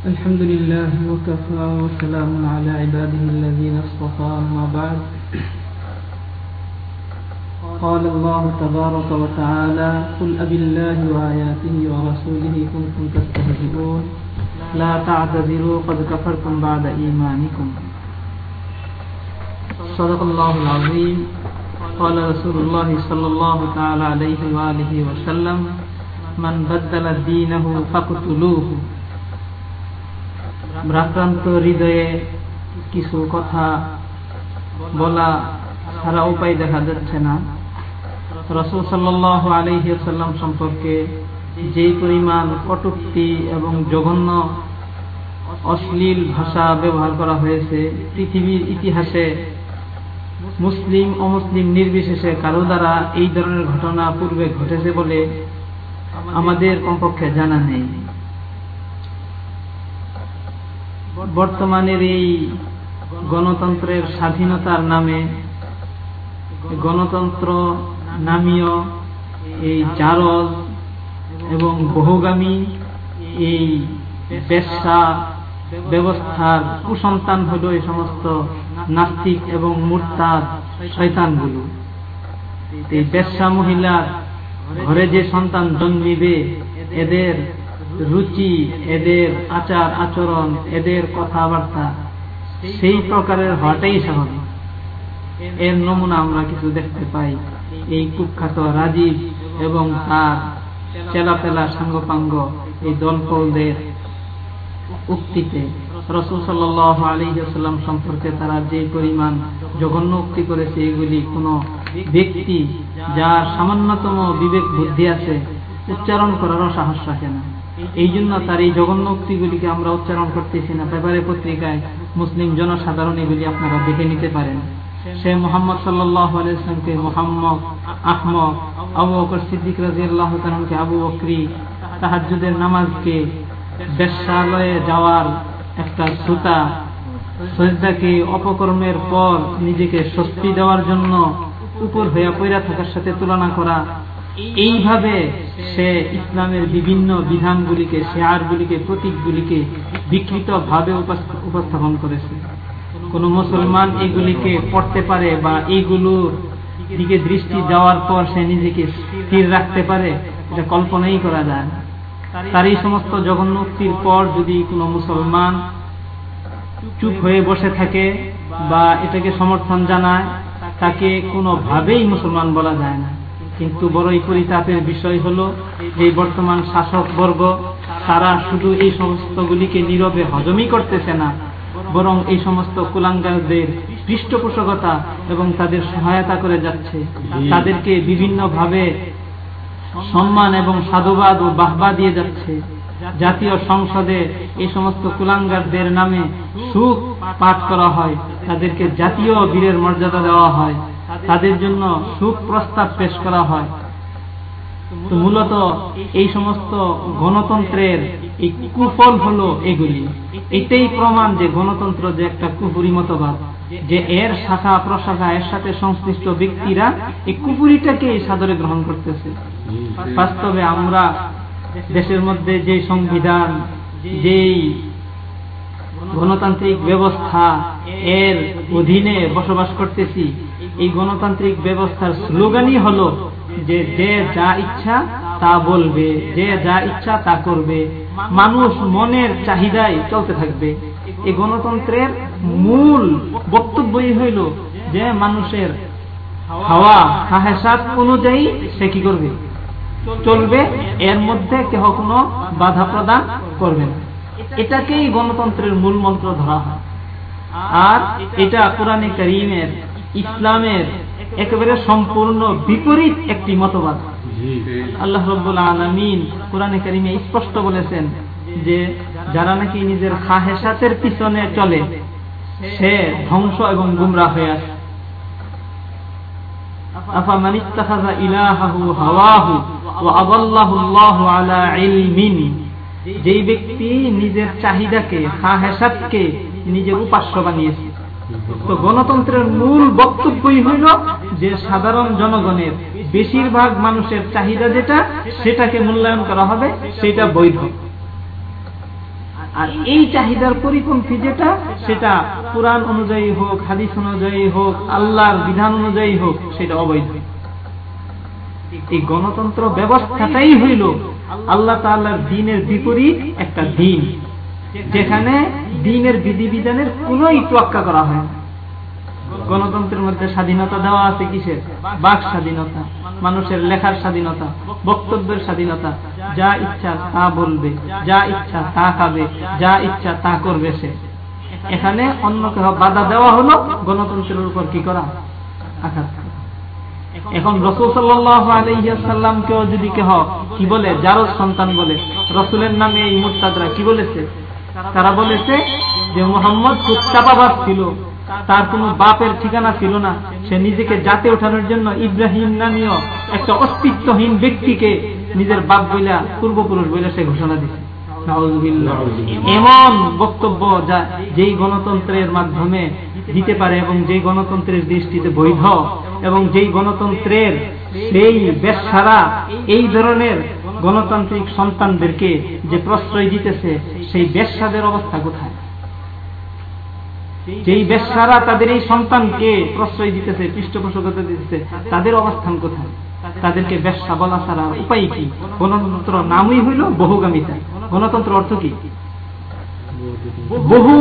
الحمد لله وكفى وسلام على عباده الذين اصطفى أما بعد. قال الله تبارك وتعالى قل أبي الله وآياته ورسوله كنتم تستهزئون. لا تعتذروا قد كفرتم بعد إيمانكم. صدق الله العظيم. قال رسول الله صلى الله تعالى عليه وآله وسلم من بدل دينه فقتلوه ভ্রাক্রান্ত হৃদয়ে কিছু কথা বলা সারা উপায় দেখা যাচ্ছে না। রসুল সাল্লাহ আলহিসাল্লাম সম্পর্কে যেই পরিমাণ কটুক্তি এবং জঘন্য, অশ্লীল ভাষা ব্যবহার করা হয়েছে, পৃথিবীর ইতিহাসে মুসলিম অমুসলিম নির্বিশেষে কারও দ্বারা এই ধরনের ঘটনা পূর্বে ঘটেছে বলে আমাদের কমপক্ষে জানা নেই। বর্তমানের এই গণতন্ত্রের স্বাধীনতার নামে গণতন্ত্র নামীয় এই জারজ এবং বহুগামী এই পেশা ব্যবস্থার কুসন্তান হল এই সমস্ত নাস্তিক এবং মুরতাদ শৈতানগুলো এই পেশা মহিলার ঘরে যে সন্তান জন্মিবে, এদের রুচি, এদের আচার আচরণ, এদের কথাবার্তা, সেই প্রকারের হওয়াটাই স্বাভাবিক। এর নমুনা আমরা কিছু দেখতে পাই। এই কুখ্যাত রাজীব এবং তার চেলাপেলা সাঙ্গপাঙ্গ এই দলপলদের উক্তিতে রসুল আলহিহাস্লাম সম্পর্কে তারা যে পরিমাণ জঘন্য উক্তি করেছে, এগুলি কোন ব্যক্তি যার সামান্যতম বিবেক বুদ্ধি আছে, উচ্চারণ করারও সাহস রাখে না। এই জন্য তার এই জঘন্য উক্তিগুলিকে আমরা উচ্চারণ করতেছি না। পেপারে পত্রিকায় মুসলিম জনসাধারণ এগুলি আপনারা দেখে নিতে পারেন। সে মোহাম্মদ সাল্লাহ আলাইসলামকে মোহাম্মদ, আহমদ, আবু বকর সিদ্দিক রাজি আল্লাহ তালকে আবু বকরি তাহাজুদের নামাজকে বেশ্যালয়ে যাওয়ার একটা সুতা সজদাকে অপকর্মের পর নিজেকে স্বস্তি দেওয়ার জন্য উপর হইয়া পৈরা থাকার সাথে তুলনা করা এইভাবে সে ইসলামের বিভিন্ন বিধানগুলিকে, শেয়ারগুলিকে, প্রতীকগুলিকে বিকৃত ভাবে উপস্থাপন করেছে। কোন মুসলমান এগুলিকে পড়তে পারে বা এইগুলোর দিকে দৃষ্টি যাওয়ার পর সে নিজেকে স্থির রাখতে পারে, এটা কল্পনাই করা যায় তার এই সমস্ত জগন্মুক্তির পর যদি কোনো মুসলমান চুপ হয়ে বসে থাকে বা এটাকে সমর্থন জানায়, তাকে কোনোভাবেই মুসলমান বলা যায় না। কিন্তু বড়ই পরিতাপের বিষয় হল যে বর্তমান শাসক বর্গ, তারা শুধু এই সমস্তগুলিকে নীরবে হজমই করতেছে না, বরং এই সমস্ত কুলাঙ্গারদের পৃষ্ঠপোষকতা এবং তাদের সহায়তা করে যাচ্ছে। তাদেরকে বিভিন্নভাবে সম্মান এবং সাধুবাদ ও বাহবা দিয়ে যাচ্ছে। জাতীয় সংসদে এই সমস্ত কুলাঙ্গারদের নামে সুখ পাঠ করা হয়, তাদেরকে জাতীয় বীরের মর্যাদা দেওয়া হয়। তাদের জন্য সুখ প্রস্তাব পেশ করা হয়। তো মূলত এই সমস্ত গণতন্ত্রের এই কুফল হলো এগুলি। এটাই প্রমাণ যে গণতন্ত্র যে একটা কুপুরি মতবাদ, যে এর শাখা প্রশাখা, এর সাথে সংশ্লিষ্ট ব্যক্তিরা এই কুপুরিটাকে সাদরে গ্রহণ করতেছে। বাস্তবে আমরা দেশের মধ্যে যে সংবিধান, যেই গণতান্ত্রিক ব্যবস্থা এর অধীনে বসবাস করতেছি এই গণতান্ত্রিক ব্যবস্থার স্লোগানই হলো যে যে যা ইচ্ছা তা বলবে, যে যা ইচ্ছা তা করবে। মানুষ মনের চাহিদায় চলতে থাকবে। এই গণতন্ত্রের মূল বক্তব্যই হইল যে মানুষের হাওয়া খাহেসাত অনুযায়ী সে কি করবে? চলবে, এর মধ্যে কেহ কোনো বাধা প্রদান করবে না। এটাকেই গণতন্ত্রের মূল মন্ত্র ধরা হয়। আর এটা কোরআনে করিমের ইসলামের একেবারে সম্পূর্ণ বিপরীত একটি মতবাদ আল্লাহ রব্বুল আলমিন কোরআনে করিমে স্পষ্ট বলেছেন যে যারা নাকি নিজের খাহেসাতের পিছনে চলে সে ধ্বংস এবং গুমরা হয়ে আসে أفمن اتخذ إلهه هواه وأضله الله على علم যেই ব্যক্তি নিজের চাহিদাকে খাহেসাতকে নিজের উপাস্য বানিয়েছে তো গণতন্ত্রের মূল বক্তব্যই হইল যে সাধারণ জনগণের বেশিরভাগ মানুষের চাহিদা যেটা, সেটাকে মূল্যায়ন করা হবে, সেটা বৈধ। আর এই চাহিদার পরিপন্থী যেটা, সেটা কোরআন অনুযায়ী হোক, হাদিস অনুযায়ী হোক, আল্লাহর বিধান অনুযায়ী হোক, সেটা অবৈধ। এই গণতন্ত্র ব্যবস্থাটাই হইল আল্লাহ তাল্লার দিনের বিপরীত একটা দিন। যেখানে দিনের বিধিবিধানের কোন তোয়াক্কা করা হয় গণতন্ত্রের মধ্যে স্বাধীনতা দেওয়া আছে কিসের? বাক স্বাধীনতা, মানুষের লেখার স্বাধীনতা, বক্তব্যের স্বাধীনতা। যা ইচ্ছা তা বলবে, যা ইচ্ছা তা খাবে, যা ইচ্ছা তা করবে সে। এখানে অন্য কেহ বাধা দেওয়া হলো, গণতন্ত্রের উপর কি করা? আঘাত এখন রসুল সাল্লাহামকেও যদি কেহ কি বলে যারো সন্তান বলে, রসুলের নামে এই মুস্তাদরা কি বলেছে? তারা বলেছে যে মোহাম্মদ চাপাবাদ ছিল। তার কোন বাপের ঠিকানা ছিল না। সে নিজেকে জাতে ওঠানোর জন্য ইব্রাহিম নামীয় একটা অস্তিত্বহীন ব্যক্তিকে নিজের বাপ বইলা, পূর্বপুরুষ বইলা সে ঘোষণা দিচ্ছে এমন বক্তব্য যা যেই গণতন্ত্রের মাধ্যমে দিতে পারে এবং যেই গণতন্ত্রের দৃষ্টিতে বৈধ এবং যেই গণতন্ত্রের সেই বেশারা এই ধরনের গণতান্ত্রিক সন্তানদেরকে যে প্রশ্রয় দিতেছে, সেই বেশাদের অবস্থা কোথায়? যেই বেশারা তাদের এই সন্তানকে প্রশ্রয় দিতেছে, পৃষ্ঠপোষকতা দিতেছে, তাদের অবস্থান কোথায়? তাদেরকে ব্যবসা বলা ছাড়া উপায় কি? গণতন্ত্র নামই হইল বহুগামিতা। গণতন্ত্র অর্থ কি? বহু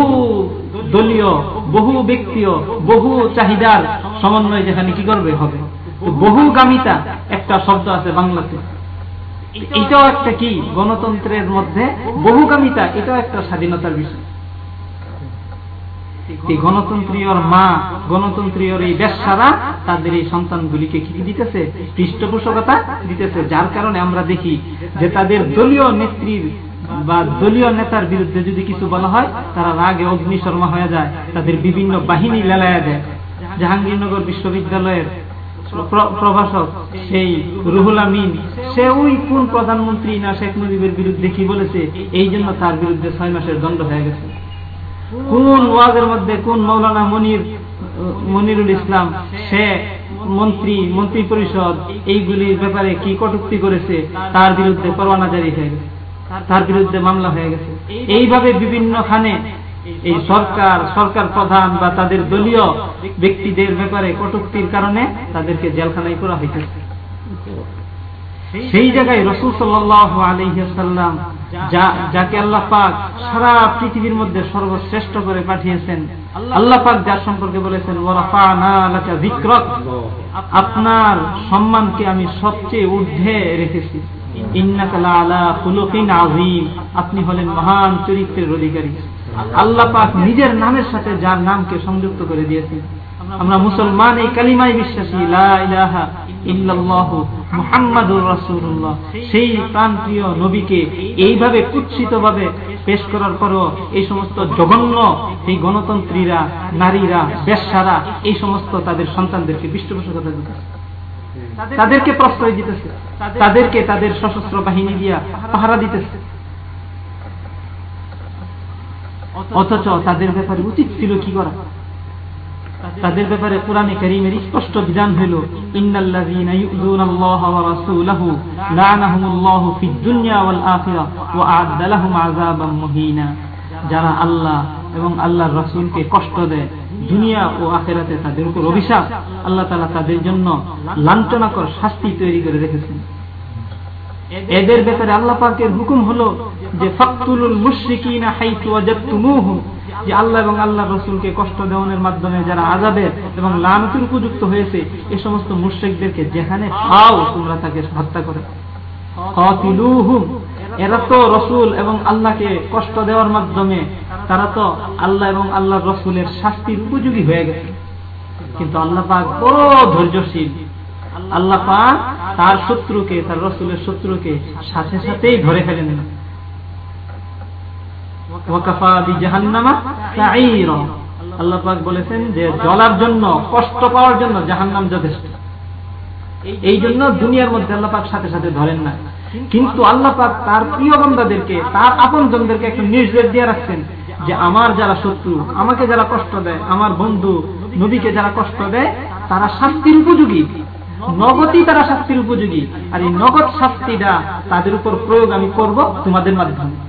দলীয়, বহু ব্যক্তিও, বহু চাহিদার সমন্বয় যেখানে কি করবে? হবে। বহুগামিতা একটা শব্দ আছে বাংলাতে। এটাও একটা কি? গণতন্ত্রের মধ্যে বহুগামিতা এটাও একটা স্বাধীনতার বিষয়। গণতন্ত্রীয় মা গণতন্ত্রীয় এই ব্যবসারা তাদের এই সন্তানগুলিকে কি দিতেছে? পৃষ্ঠপোষকতা দিতেছে, যার কারণে আমরা দেখি যে তাদের দলীয় নেত্রীর বা দলীয় নেতার বিরুদ্ধে যদি কিছু বলা হয়, তারা রাগে অগ্নি শর্মা হয়ে যায়, তাদের বিভিন্ন বাহিনী লেলায়া দেয়। জাহাঙ্গীরনগর বিশ্ববিদ্যালয়ের প্রভাষক, সেই রুহুল আমিন, সে ওই কোন প্রধানমন্ত্রী না শেখ মুজিবের বিরুদ্ধে কি বলেছে? এই জন্য তার বিরুদ্ধে ছয় মাসের দণ্ড হয়ে গেছে। কোন ওয়াজের মধ্যে কোন মৌলানা মনির, মনিরুল ইসলাম, সে মন্ত্রী মন্ত্রী পরিষদ এইগুলির ব্যাপারে কি কটুক্তি করেছে, তার বিরুদ্ধে পরোয়ানা জারি হয়ে গেছে। তার বিরুদ্ধে মামলা হয়ে গেছে। এইভাবে বিভিন্ন খানে এই সরকার সরকার প্রধান বা তাদের দলীয় ব্যক্তিদের ব্যাপারে কটুক্তির কারণে তাদেরকে জেলখানায় করা হইতেছে সেই জায়গায় রসুল সাল্লাহ আলহ্লাম যাকে আল্লাহ পাক সারা পৃথিবীর মধ্যে সর্বশ্রেষ্ঠ করে পাঠিয়েছেন, আল্লাহ পাক যার সম্পর্কে বলেছেন আপনার সম্মানকে আমি সবচেয়ে ঊর্ধ্বে রেখেছি। ইন্নাকালা আলা ফুলকিন আজিম আপনি হলেন মহান চরিত্রের অধিকারী। আল্লাহ পাক নিজের নামের সাথে যার নামকে সংযুক্ত করে দিয়েছেন। আমরা মুসলমান, এই কালিমায় বিশ্বাসী মুহাম্মাদুর রাসূলুল্লাহ। সেই প্রাণপ্রিয় নবীকে এইভাবে কুৎসিত ভাবে পেশ করার পরও এই সমস্ত জঘন্য এই গণতন্ত্রীরা, নারীরা বেশারা এই সমস্ত তাদের সন্তানদেরকে পৃষ্ঠপোষকতা দিতেছে। তাদেরকে প্রশ্রয় দিতেছে। তাদেরকে তাদের সশস্ত্র বাহিনী দিয়া পাহারা দিতেছে। অথচ তাদের ব্যাপারে উচিত ছিল কি করা? তাদের ব্যাপারে কোরআনে করিমের স্পষ্ট বিধান হইল যারা আল্লাহ এবং আল্লাহর রসুলকে কষ্ট দেয়, দুনিয়া ও আখেরাতে তাদের উপর অভিশাপ, আল্লাহ তালা তাদের জন্য লাঞ্ছনাকর শাস্তি তৈরি করে রেখেছেন। এদের ব্যাপারে আল্লাহ পাকের হুকুম হলো যে ফক্তুল মুশ্রিকিনা হাইতু ওয়াজাদতুমুহু, যে আল্লাহ এবং আল্লাহ রসুলকে কষ্ট দেওয়ানের মাধ্যমে যারা আজাবের এবং লানতির উপযুক্ত হয়েছে, এ সমস্ত মুশ্রিকদেরকে যেখানে পাও তোমরা তাকে হত্যা করে। এরা তো রসুল এবং আল্লাহকে কষ্ট দেওয়ার মাধ্যমে তারা তো আল্লাহ এবং আল্লাহ রসুলের শাস্তির উপযোগী হয়ে গেছে। কিন্তু আল্লাহ পাক বড় ধৈর্যশীল। আল্লাহ পাক তার শত্রুকে, তার রসুলের শত্রুকে সাথে সাথেই ধরে ফেলেন আল্লাহ পাক বলেছেন যে জন্য, কষ্ট পাওয়ার জন্য জাহান্নাম যথেষ্ট। এই জন্য দুনিয়ার মধ্যে আল্লাহ পাক সাথে সাথে ধরেন না। কিন্তু আল্লাহ পাক তার প্রিয় বন্ধাদেরকে তার আপন জনদেরকে একটা নির্দেশ দিয়ে রাখছেন যে আমার যারা শত্রু, আমাকে যারা কষ্ট দেয়, আমার বন্ধু, নবীকে যারা কষ্ট দেয়, তারা শাস্তির উপযোগী। নগদই তারা শাস্তির উপযোগী। আর এই নগদ শাস্তিটা তাদের উপর প্রয়োগ আমি করব তোমাদের মাধ্যমে।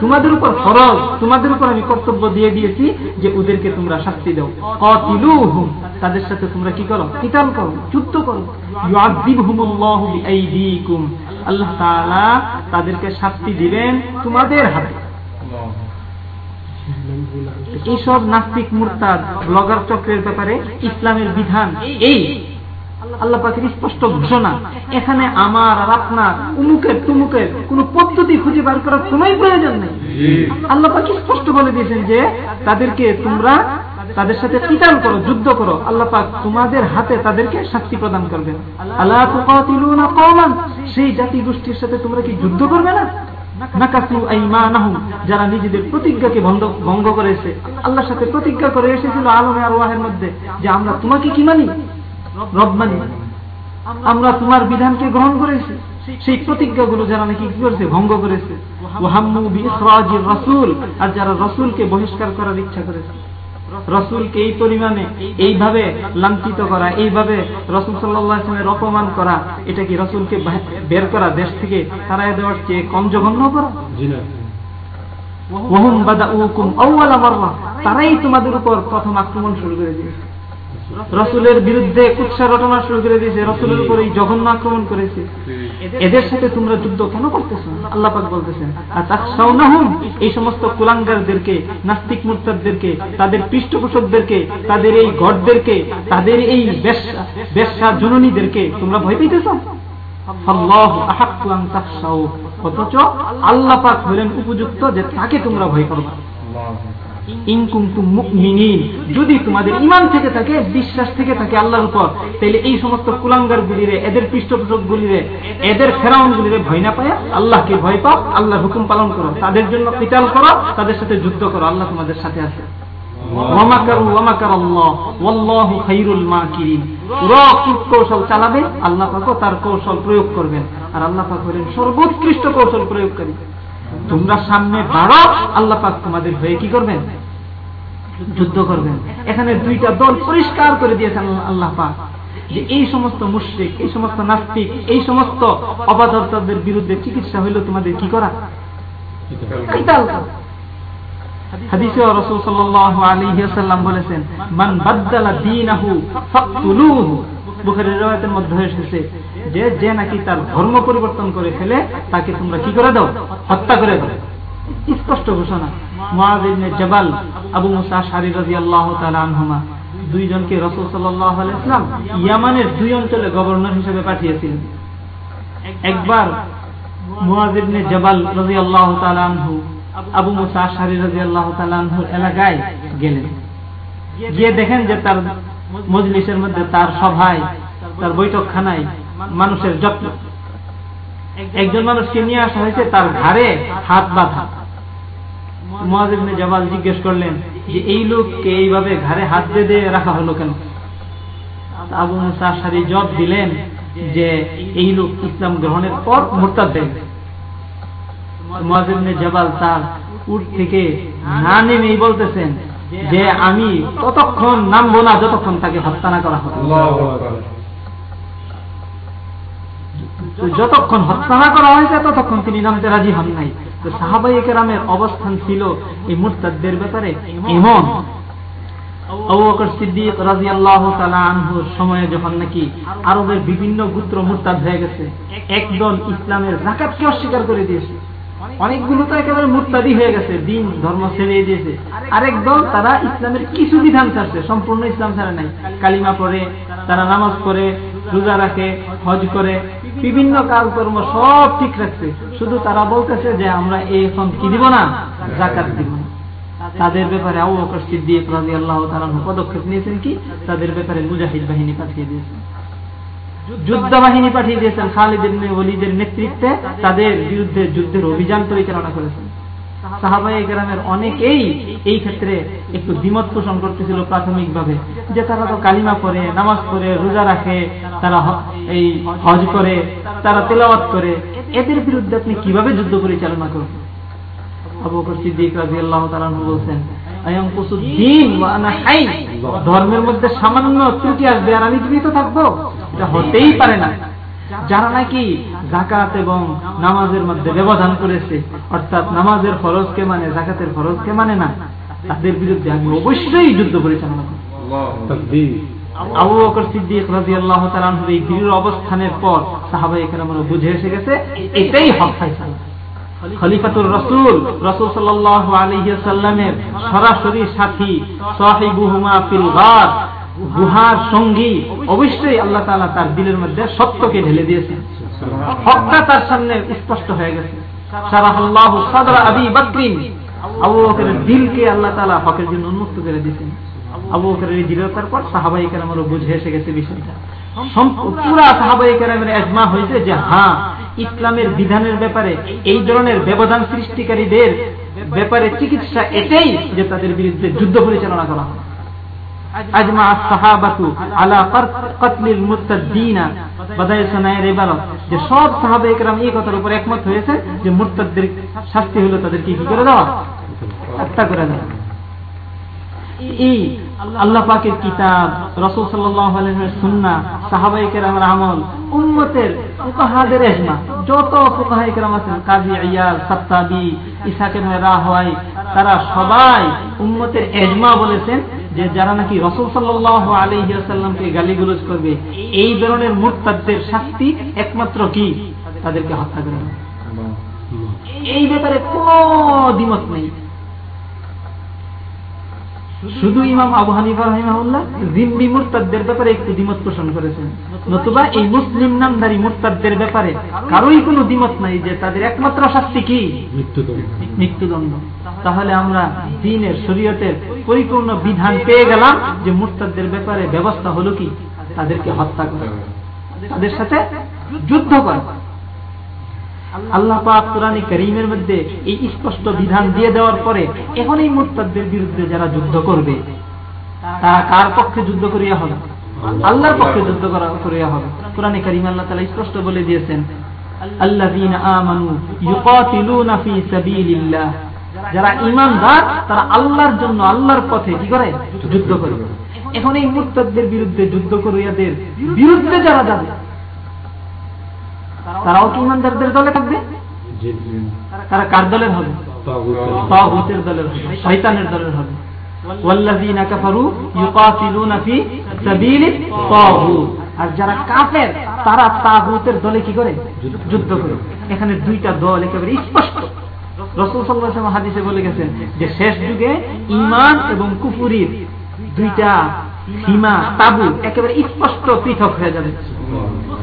তোমাদের উপর ফরজ, তোমাদের উপর আমি কর্তব্য দিয়ে দিয়েছি যে ওদেরকে তোমরা শাস্তি দাও। কতিলুহুম, তাদের সাথে তোমরা কি করো? কিতাল করো, যুদ্ধ করো। আল্লাহ তাআলা তাদেরকে শাস্তি দিবেন তোমাদের হাতে। এইসব নাস্তিক মুরতাদ, ব্লগার চক্রের ব্যাপারে ইসলামের বিধান এই। আল্লাহ পাকের স্পষ্ট ঘোষণা এখানে আমার আর আপনার উমুকের তুমুকের কোন পদ্ধতি খুঁজে বার করার কোনোই প্রয়োজন নেই। আল্লাহ পাক স্পষ্ট বলে দিয়েছেন যে তাদেরকে তোমরা তাদের সাথে কিতাল করো যুদ্ধ করো। আল্লাহ পাক তোমাদের হাতে তাদেরকে শাস্তি প্রদান করবেন। আল্লাহ তুকাতিলুনা কওমান সেই জাতি গোষ্ঠীর সাথে তোমরা কি যুদ্ধ করবে না? নাকাসু আইমানাহুম যারা নিজেদের প্রতিজ্ঞাকে ভঙ্গ করেছে আল্লাহর সাথে প্রতিজ্ঞা করে এসেছিল আলমে আরওয়াহের মধ্যে যে আমরা তোমাকে কি মানি? রব আমরা তোমার বিধানকে গ্রহণ করেছি সেই প্রতিজ্ঞাগুলো যারা নাকি কি করেছে ভঙ্গ করেছে রাসূল আর যারা রাসূলকে বহিষ্কার করার ইচ্ছা করেছে রসুলকে এই পরিমাণে এইভাবে লাঞ্ছিত করা এইভাবে রসুল সাল্লামের অপমান করা এটা কি রসুলকে বের করা দেশ থেকে তারাই দেওয়ার চেয়ে কম জঘন্য করা তারাই তোমাদের উপর প্রথম আক্রমণ শুরু করে দিয়েছে রসুলের বিরুদ্ধে কুৎসা রটনা শুরু করে দিয়েছে, রসুলের উপর এই জঘন্য আক্রমণ করেছে। এদের সাথে তোমরা যুদ্ধ কেন করতেছো? আল্লাহ পাক বলতেছেন এই সমস্ত কুলাঙ্গারদেরকে, নাস্তিক মুরতাদদেরকে তাদের পৃষ্ঠপোষকদেরকে, তাদের এই গড়দেরকে, তাদের এই বেশ্যা জননীদেরকে তোমরা ভয় পেতেছ অথচ আল্লাহ পাক হলেন উপযুক্ত যে তাকে তোমরা ভয় করবা। যদি তোমাদের ইমান থেকে থাকে বিশ্বাস থেকে থাকে আল্লাহর উপর তাহলে এই সমস্ত কুলাঙ্গার গুলিরে এদের পৃষ্ঠপোষক গুলিরে এদের ফেরাউন গুলিরে ভয় না পায় আল্লাহকে ভয় পাও আল্লাহর হুকুম পালন করো। তাদের জন্য পিতাল করো তাদের সাথে যুদ্ধ করো। আল্লাহ তোমাদের সাথে আছে। কৌশল চালাবে আল্লাহ পাকও তার কৌশল প্রয়োগ করবেন। আর আল্লাহ পাক হলেন সর্বোৎকৃষ্ট কৌশল প্রয়োগকারী। তোমরা সামনে বাড়ো আল্লাহ পাক তোমাদের হয়ে কি করবেন? যুদ্ধ করবেন। এখানে দুইটা দল পরিষ্কার করে দিয়েছেন আল্লাহ পাক যে এই সমস্ত মুশ্রিক, এই সমস্ত নাস্তিক, এই সমস্ত অবাধতাদের বিরুদ্ধে চিকিৎসা হইল তোমাদের কি করা? হাদিসে বলেছেন মধ্যে এসেছে যে যে নাকি তার ধর্ম পরিবর্তন করে ফেলে, তাকে তোমরা কি করে দাও? হত্যা করে দাও। স্পষ্ট ঘোষণা। মুআয ইবনে জাবাল, আবু মুসা আশআরী রাদিয়াল্লাহু তাআলা আনহুমা দুইজনকে রাসূল সাল্লাল্লাহু আলাইহি ওয়াসাল্লাম ইয়ামানের দুই অঞ্চলে গভর্নর হিসেবে পাঠিয়েছিলেন। একবার মুআয ইবনে জাবাল রাদিয়াল্লাহু তাআলা আনহু, আবু মুসা আশআরী রাদিয়াল্লাহু তাআলা আনহুর এলাকায় গেলেন। গিয়ে দেখেন যে তার মজলিসের মধ্যে তার সভায়, তার বৈঠকখানায় মানুষের যত্ন। একজন মানুষকে নিয়ে আসা হয়েছে, তার ঘাড়ে হাত বাঁধা। মহাজিবনে জবাল জিজ্ঞেস করলেন, যে এই লোককে এইভাবে ঘাড়ে হাত বেঁধে রাখা হলো কেন? আবু মুসা সারি জব দিলেন যে, এই লোক ইসলাম গ্রহণের পর মোরতাদ দেয় মহাজিবনে জবাল তার উঠ থেকে না নেমেই বলতেছেন যে, আমি ততক্ষণ নামবো না যতক্ষণ তাকে হত্যা না করা হবে। যতক্ষণ হত্যা না করা হয়েছে, ততক্ষণ তিনি নামতে রাজি হন নাই। তো সাহাবাই কেরামের অবস্থান ছিল এই মুরতাদের ব্যাপারে এমন। সময়ে যখন নাকি আরবের বিভিন্ন মুরতাদ হয়ে গেছে, একদল ইসলামের জাকাতকে অস্বীকার করে দিয়েছে। অনেকগুলো তো একেবারে মুরতাদি হয়ে গেছে, দিন, ধর্ম ছেড়ে দিয়েছে। আরেক দল, তারা ইসলামের কিছু বিধান ছাড়ছে, সম্পূর্ণ ইসলাম ছাড়ে নাই। কালিমা পড়ে, তারা নামাজ পড়ে, রোজা রাখে, হজ করে বিভিন্ন কাজকর্ম সব ঠিক রাখছে। শুধু তারা বলতেছে যে আমরা এই এখন কি দিব না? জাকাত দিব। তাদের ব্যাপারে আবু বকর সিদ্দিক রাজি আল্লাহ তারা পদক্ষেপ নিয়েছেন কি? তাদের ব্যাপারে মুজাহিদ বাহিনী পাঠিয়ে দিয়েছেন। যুদ্ধ বাহিনী পাঠিয়ে দিয়েছেন খালিদ নেতৃত্বে। তাদের বিরুদ্ধে যুদ্ধের অভিযান পরিচালনা করেছেন। সাহাবাই গ্রামের অনেকেই এই ক্ষেত্রে একটু দ্বিমত পোষণ করতেছিল প্রাথমিকভাবে, যে তারা তো কালিমা পড়ে, নামাজ পড়ে, রোজা রাখে, তারা এই হজ করে, তারা তেলাওয়াত করে, এদের বিরুদ্ধে আপনি কীভাবে যুদ্ধ পরিচালনা করবেন ধর্মের মধ্যে সামান্য ত্রুটি আসবে আর আমি জীবিত থাকব? এটা হতেই পারে না। যারা নাকি জাকাত এবং নামাজের মধ্যে ব্যবধান করেছে অর্থাৎ নামাজের ফরজকে মানে জাকাতের ফরজকে মানে না তাদের বিরুদ্ধে আমি অবশ্যই যুদ্ধ পরিচালনা করি আবু বকর সিদ্দিক রাজি আল্লাহ তালানহুর এই দৃঢ় অবস্থানের পর সাহাবাই এখানে আমরা বুঝে এসে গেছে এটাই হক ফাইসালা। খলিফাতুর রসুল রসুল সাল্লাহ আলহিসাল্লামের সরাসরি সাথী সাহিবুহুমা ফিল গার গুহার সঙ্গী অবশ্যই আল্লাহ তালা তার দিলের মধ্যে সত্যকে ঢেলে দিয়েছেন। হকটা তার সামনে স্পষ্ট হয়ে গেছে। আবু বকরের দিলকে আল্লাহ তালা হকের জন্য উন্মুক্ত করে দিয়েছেন। আবু বকরের দৃঢ়তার পর সাহাবাই কেরামেরও বুঝে এসে গেছে বিষয়টা। পুরা সাহাবাই কেরামের এজমা হয়েছে যে হ্যাঁ ইসলামের বিধানের ব্যাপারে, এই ধরনের ব্যবধান সৃষ্টিকারীদের ব্যাপারে চিকিৎসা এটাই যে তাদের বিরুদ্ধে যুদ্ধ পরিচালনা করা হয়। আজমা সাহাবাতু আলা কতলিল মুরতাদ্দিনা। বাদায় সানায়ের ইবারত যে সব সাহাবা একরাম এই কথার উপর একমত হয়েছে যে মুরতাদদের শাস্তি হলো তাদেরকে কি করে দেওয়া? হত্যা করে দেওয়া। এই আল্লাহ পাকের কিতাব, রসুল সাল্লামের সুন্না সাহাবাইকের আমার আমল উন্মতের ফুকাহাদের এজমা যত ফুকাহাইকেরাম আছেন, কাজী ইয়াল, সাত্তাবি, ইসাকের রাহওয়াই তারা সবাই উন্মতের এজমা বলেছেন। যে যারা নাকি রসুল সাল্লাহ আলহিহাসাল্লামকে গালিগুলোজ করবে এই ধরনের মুরতাদদের শাস্তি একমাত্র কি? তাদেরকে হত্যা করে এই ব্যাপারে কোন দ্বিমত নেই। শুধু ইমাম আবু হানিফা রহিমাহুল্লাহ জিম্মি মুরতাদদের ব্যাপারে একটু দ্বিমত পোষণ করেছেন। নতুবা এই মুসলিম নামধারী মুরতাদদের ব্যাপারে কারোই কোনো দ্বিমত নাই যে তাদের একমাত্র শাস্তি কি? মৃত্যুদণ্ড। তাহলে আমরা দিনের শরীয়তের পরিপূর্ণ বিধান পেয়ে গেলাম যে মুরতাদদের ব্যাপারে ব্যবস্থা হলো কি? তাদেরকে হত্যা করা। তাদের সাথে যুদ্ধ করা। আল্লাহ পাক কোরআন করিমের মধ্যে এই স্পষ্ট বিধান দিয়ে দেওয়ার পরে এখন এই মুরতাদদের বিরুদ্ধে যারা যুদ্ধ করবে, তারা কার পক্ষে যুদ্ধ করিয়া হবে? আল্লাহর পক্ষে যুদ্ধ করিয়া হবে। কোরআনে করিম আল্লাহ তালা স্পষ্ট বলে দিয়েছেন যারা ইমানদার তারা আল্লাহর জন্য আল্লাহর পথে কি করে? যুদ্ধ করে এখন এই মুরতাদদের বিরুদ্ধে যুদ্ধ করিয়াদের বিরুদ্ধে যারা যাবে তারাও কি ইমানদারদের দলে থাকবে তারা কার দলের হবে তাগুতের দলের হবে শয়তানের দলের হবে والذين كفروا يقاتلون في سبيل الطاغوت আর যারা কাফের তারা তাগুতের দলে কি করে যুদ্ধ করে এখানে দুইটা দল একেবারে স্পষ্ট রসুল সাল্লাহ হাদিসে বলে গেছেন যে শেষ যুগে ইমান এবং কুফুরির দুইটা সীমা তাবু একেবারে স্পষ্ট পৃথক হয়ে যাবে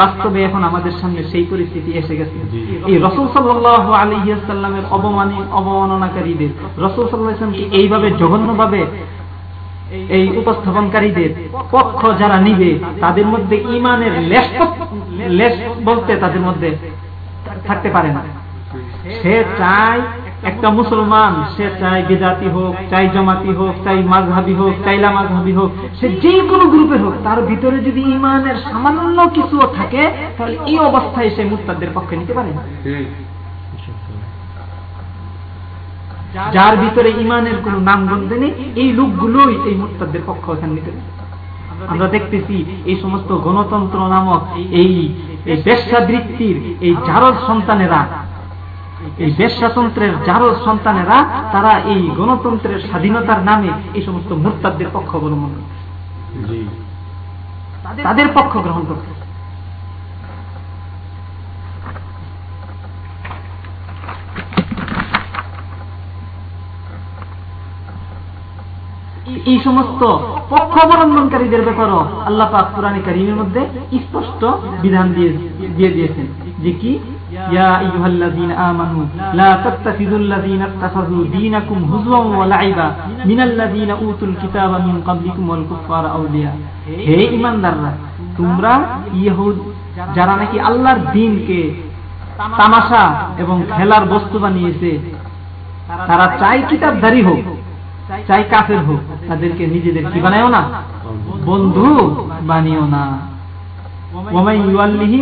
বাস্তবে এখন আমাদের সামনে সেই পরিস্থিতি এসে গেছে। এই রসুল সাল্লাহ আলহিয়াসাল্লামের অবমানী অবমাননাকারীদের রসুল সাল্লাহামকে এইভাবে জঘন্যভাবে এই উপস্থাপনকারীদের পক্ষ যারা নিবে তাদের মধ্যে ইমানের লেশ লেশ বলতে তাদের মধ্যে থাকতে পারে না। সে চায় একটা মুসলমান, সে চাই বিদাতি হোক চাই জমাতি হোক চাই মাঝহাবি হোক চাইলা মাঝহাবি হোক, সে যে কোনো গ্রুপে হোক, তার ভিতরে যদি ইমানের সামান্য কিছু থাকে, তাহলে এই অবস্থায় সে মুস্তাদের পক্ষে নিতে পারে যার ভিতরে ইমানের কোন নাম গন্ধে নেই, এই লোকগুলোই এই মুস্তাদের পক্ষ এখানে নিতে আমরা দেখতেছি এই সমস্ত গণতন্ত্র নামক এই বেশ্যাবৃত্তির, এই জারদ সন্তানেরা এই বেশ্যাতন্ত্রের যারো সন্তানেরা তারা এই গণতন্ত্রের স্বাধীনতার নামে এই সমস্ত মুরতাদদের পক্ষ অবলম্বন করছে। তাদের পক্ষ গ্রহণ করছে। এই সমস্ত পক্ষ অবলম্বনকারীদের ব্যাপারও আল্লাহ পাক পুরানি কারিমের মধ্যে স্পষ্ট বিধান দিয়ে দিয়ে দিয়েছেন যে কি? يا أيها الذين آمنوا لا تتخذوا الذين اتخذوا دينكم هزوا ولعبا من الذين أوتوا الكتاب من قبلكم والكفار أولياء হে ইমানদাররা তোমরা ইহুদ যারা নাকি আল্লাহর দিনকে তামাশা এবং খেলার বস্তু বানিয়েছে তারা চাই কিতাবধারী হোক চাই কাফের হোক তাদেরকে নিজেদের কি বানায়ও না বন্ধু বানিও না ওমাই ইউয়াল্লিহি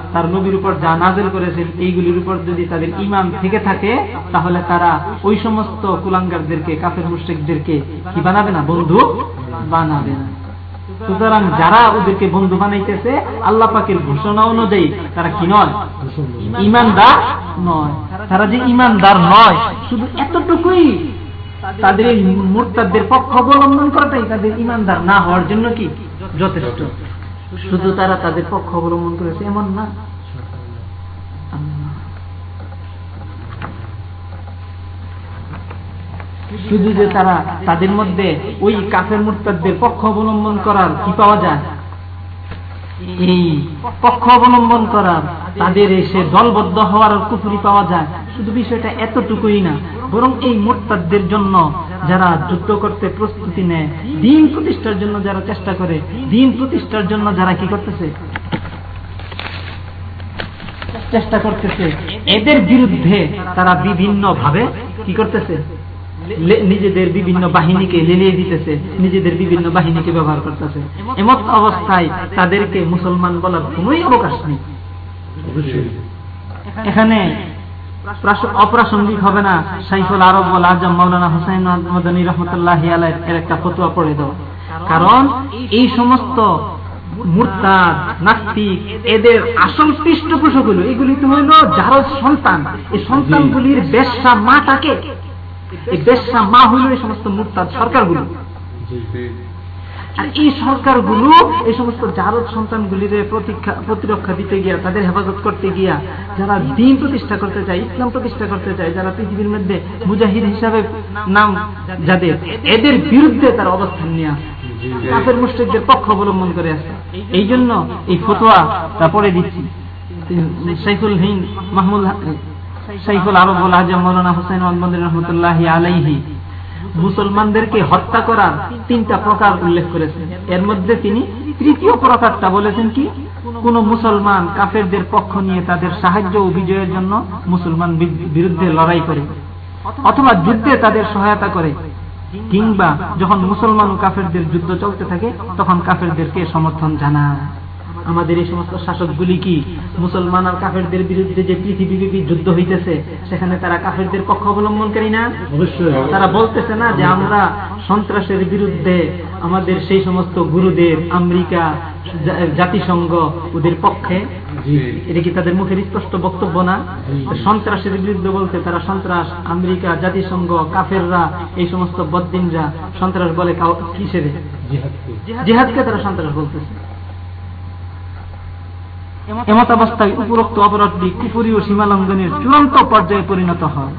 তার নবীর উপর যা নাজেল করেছেন, এইগুলির উপর যদি তাদের ইমান থেকে থাকে, তাহলে তারা ওই সমস্ত কুলাঙ্গারদেরকে, কাফের মুশ্রিকদেরকে কি বানাবে না? বন্ধু বানাবে না। সুতরাং যারা ওদেরকে বন্ধু বানাইতেছে, আল্লাহ পাকের ঘোষণা অনুযায়ী তারা কি নয়? ইমানদার নয়। তারা যে ইমানদার নয়, শুধু এতটুকুই। তাদের মোরতাদের পক্ষ অবলম্বন করাটাই তাদের ইমানদার না হওয়ার জন্য কি? যথেষ্ট। শুধু তারা তাদের পক্ষ অবলম্বন করেছে, এমন না। শুধু যে তারা তাদের মধ্যে ওই কাফের মুরতাদের পক্ষ অবলম্বন করার কি পাওয়া যায়? এই পক্ষ অবলম্বন করার তাদের এসে দলবদ্ধ হওয়ার কুফুরি পাওয়া যায়। শুধু বিষয়টা এতটুকুই না, বরং এই মোরতাদের জন্য যারা যুদ্ধ করতে প্রস্তুতি নেয় দিন প্রতিষ্ঠার জন্য যারা চেষ্টা করে দিন প্রতিষ্ঠার জন্য যারা কি করতেছে? চেষ্টা করতেছে। এদের বিরুদ্ধে তারা বিভিন্ন ভাবে কি করতেছে? নিজেদের বিভিন্ন বাহিনীকে লেলিয়ে দিতেছে নিজেদের বিভিন্ন বাহিনীকে ব্যবহার করতেছে। এমত অবস্থায় তাদেরকে মুসলমান বলার কোন অবকাশ নেই। এখানে অপ্রাসঙ্গিক হবে না। সাইফুল আরব বল আজম মৌলানা হুসাইন মদানী রহমতুল্লাহ এর একটা ফতুয়া পড়ে দেওয়া কারণ এই সমস্ত মুরতাদ নাস্তিক এদের আসল পৃষ্ঠপোষকগুলো এগুলি তো হইল যার সন্তান। এই সন্তানগুলির বেশা মাটাকে এই বেশা মা হইল এই সমস্ত মুরতাদ সরকারগুলো। আর এই সরকারগুলো এই সমস্ত জারদ সন্তানগুলির প্রতিরক্ষা দিতে গিয়া, তাদের হেফাজত করতে গিয়া, যারা দিন প্রতিষ্ঠা করতে চায়, ইসলাম প্রতিষ্ঠা করতে চায়, যারা পৃথিবীর মধ্যে মুজাহিদ হিসাবে নাম যাদের, এদের বিরুদ্ধে তার অবস্থান নিয়ে আসে কাফের মুশ্রিকদের পক্ষ অবলম্বন করে আসে এই জন্য এই ফতোয়া তা পড়ে দিচ্ছি। শাইফুল হিন্দ মাহমুদ শাইফুল আরবুল আজম মৌলানা হুসাইন মোহাম্মদ রহমতুল্লাহ আলাইহি মুসলমানদেরকে হত্যা করার তিনটা প্রকার উল্লেখ করেছেন। এর মধ্যে তিনি তৃতীয় প্রকারটা বলেছেন কি, কোন মুসলমান কাফেরদের পক্ষ নিয়ে তাদের সাহায্য ও বিজয়ের জন্য মুসলমান বিরুদ্ধে লড়াই করে, অথবা যুদ্ধে তাদের সহায়তা করে, কিংবা যখন মুসলমান ও কাফেরদের যুদ্ধ চলতে থাকে, তখন কাফেরদেরকে সমর্থন জানায়। আমাদের এই সমস্ত শাসকগুলি কি মুসলমান আর কাফেরদের বিরুদ্ধে যে পৃথিবীব্যাপী যুদ্ধ হইতেছে সেখানে তারা কাফেরদের পক্ষ অবলম্বনকারী না? তারা বলতেছে না যে আমরা সন্ত্রাসের বিরুদ্ধে আমাদের সেই সমস্ত গুরুদের আমেরিকা জাতিসংঘ ওদের পক্ষে? এটা কি তাদের মুখের স্পষ্ট বক্তব্য না? সন্ত্রাসের বিরুদ্ধে বলতে তারা সন্ত্রাস আমেরিকা জাতিসংঘ কাফেররা এই সমস্ত বদিনরা সন্ত্রাস বলে কিসের? জিহাদকে তারা সন্ত্রাস বলতেছে। এমত অবস্থায় উপরোক্ত অপরাধটি কুপুরি ও সীমালঙ্ঘনের চূড়ান্ত পর্যায়ে পরিণত হয়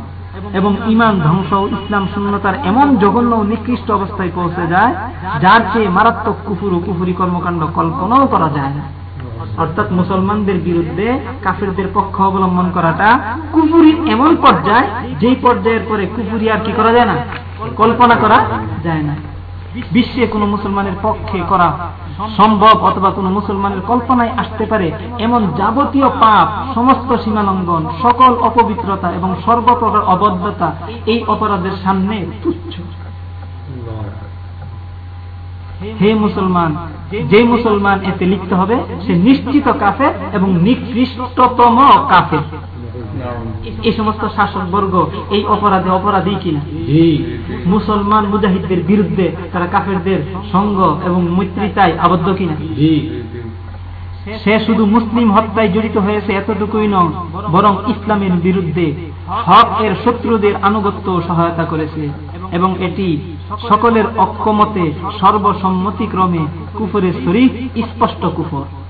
এবং ইমান ধ্বংস ইসলাম শূন্যতার এমন জঘন্য নিকৃষ্ট অবস্থায় পৌঁছে যায়, যার চেয়ে মারাত্মক কুফুর ও কুফুরি কর্মকাণ্ড কল্পনাও করা যায় না। অর্থাৎ মুসলমানদের বিরুদ্ধে কাফেরদের পক্ষ অবলম্বন করাটা কুফুরি এমন পর্যায়, যেই পর্যায়ের পরে কুফুরি আর কি করা যায় না? কল্পনা করা যায় না। বিশ্বে কোনো মুসলমানের পক্ষে করা সম্ভব অথবা কোনো মুসলমানের কল্পনায় আসতে পারে, এমন যাবতীয় পাপ, সমস্ত সীমালঙ্ঘন, সকল অপবিত্রতা এবং সর্বপ্রকার অবদ্ধতা এই অপরাধের সামনে তুচ্ছ। হে মুসলমান, যে মুসলমান এতে লিখতে হবে, সে নিশ্চিত কাফে এবং নিকৃষ্টতম কাফে এই সমস্ত শাসক বর্গ এই অপরাধে অপরাধী কিনা? মুসলমান মুজাহিদদের বিরুদ্ধে তারা কাফেরদের সঙ্গ এবং মৈত্রিতায় আবদ্ধ কিনা? সে শুধু মুসলিম হত্যায় জড়িত হয়েছে এতটুকুই নয় বরং ইসলামের বিরুদ্ধে হক এর শত্রুদের আনুগত্য সহায়তা করেছে এবং এটি সকলের অক্ষমতে সর্বসম্মতিক্রমে কুফরের শরীর স্পষ্ট কুফর।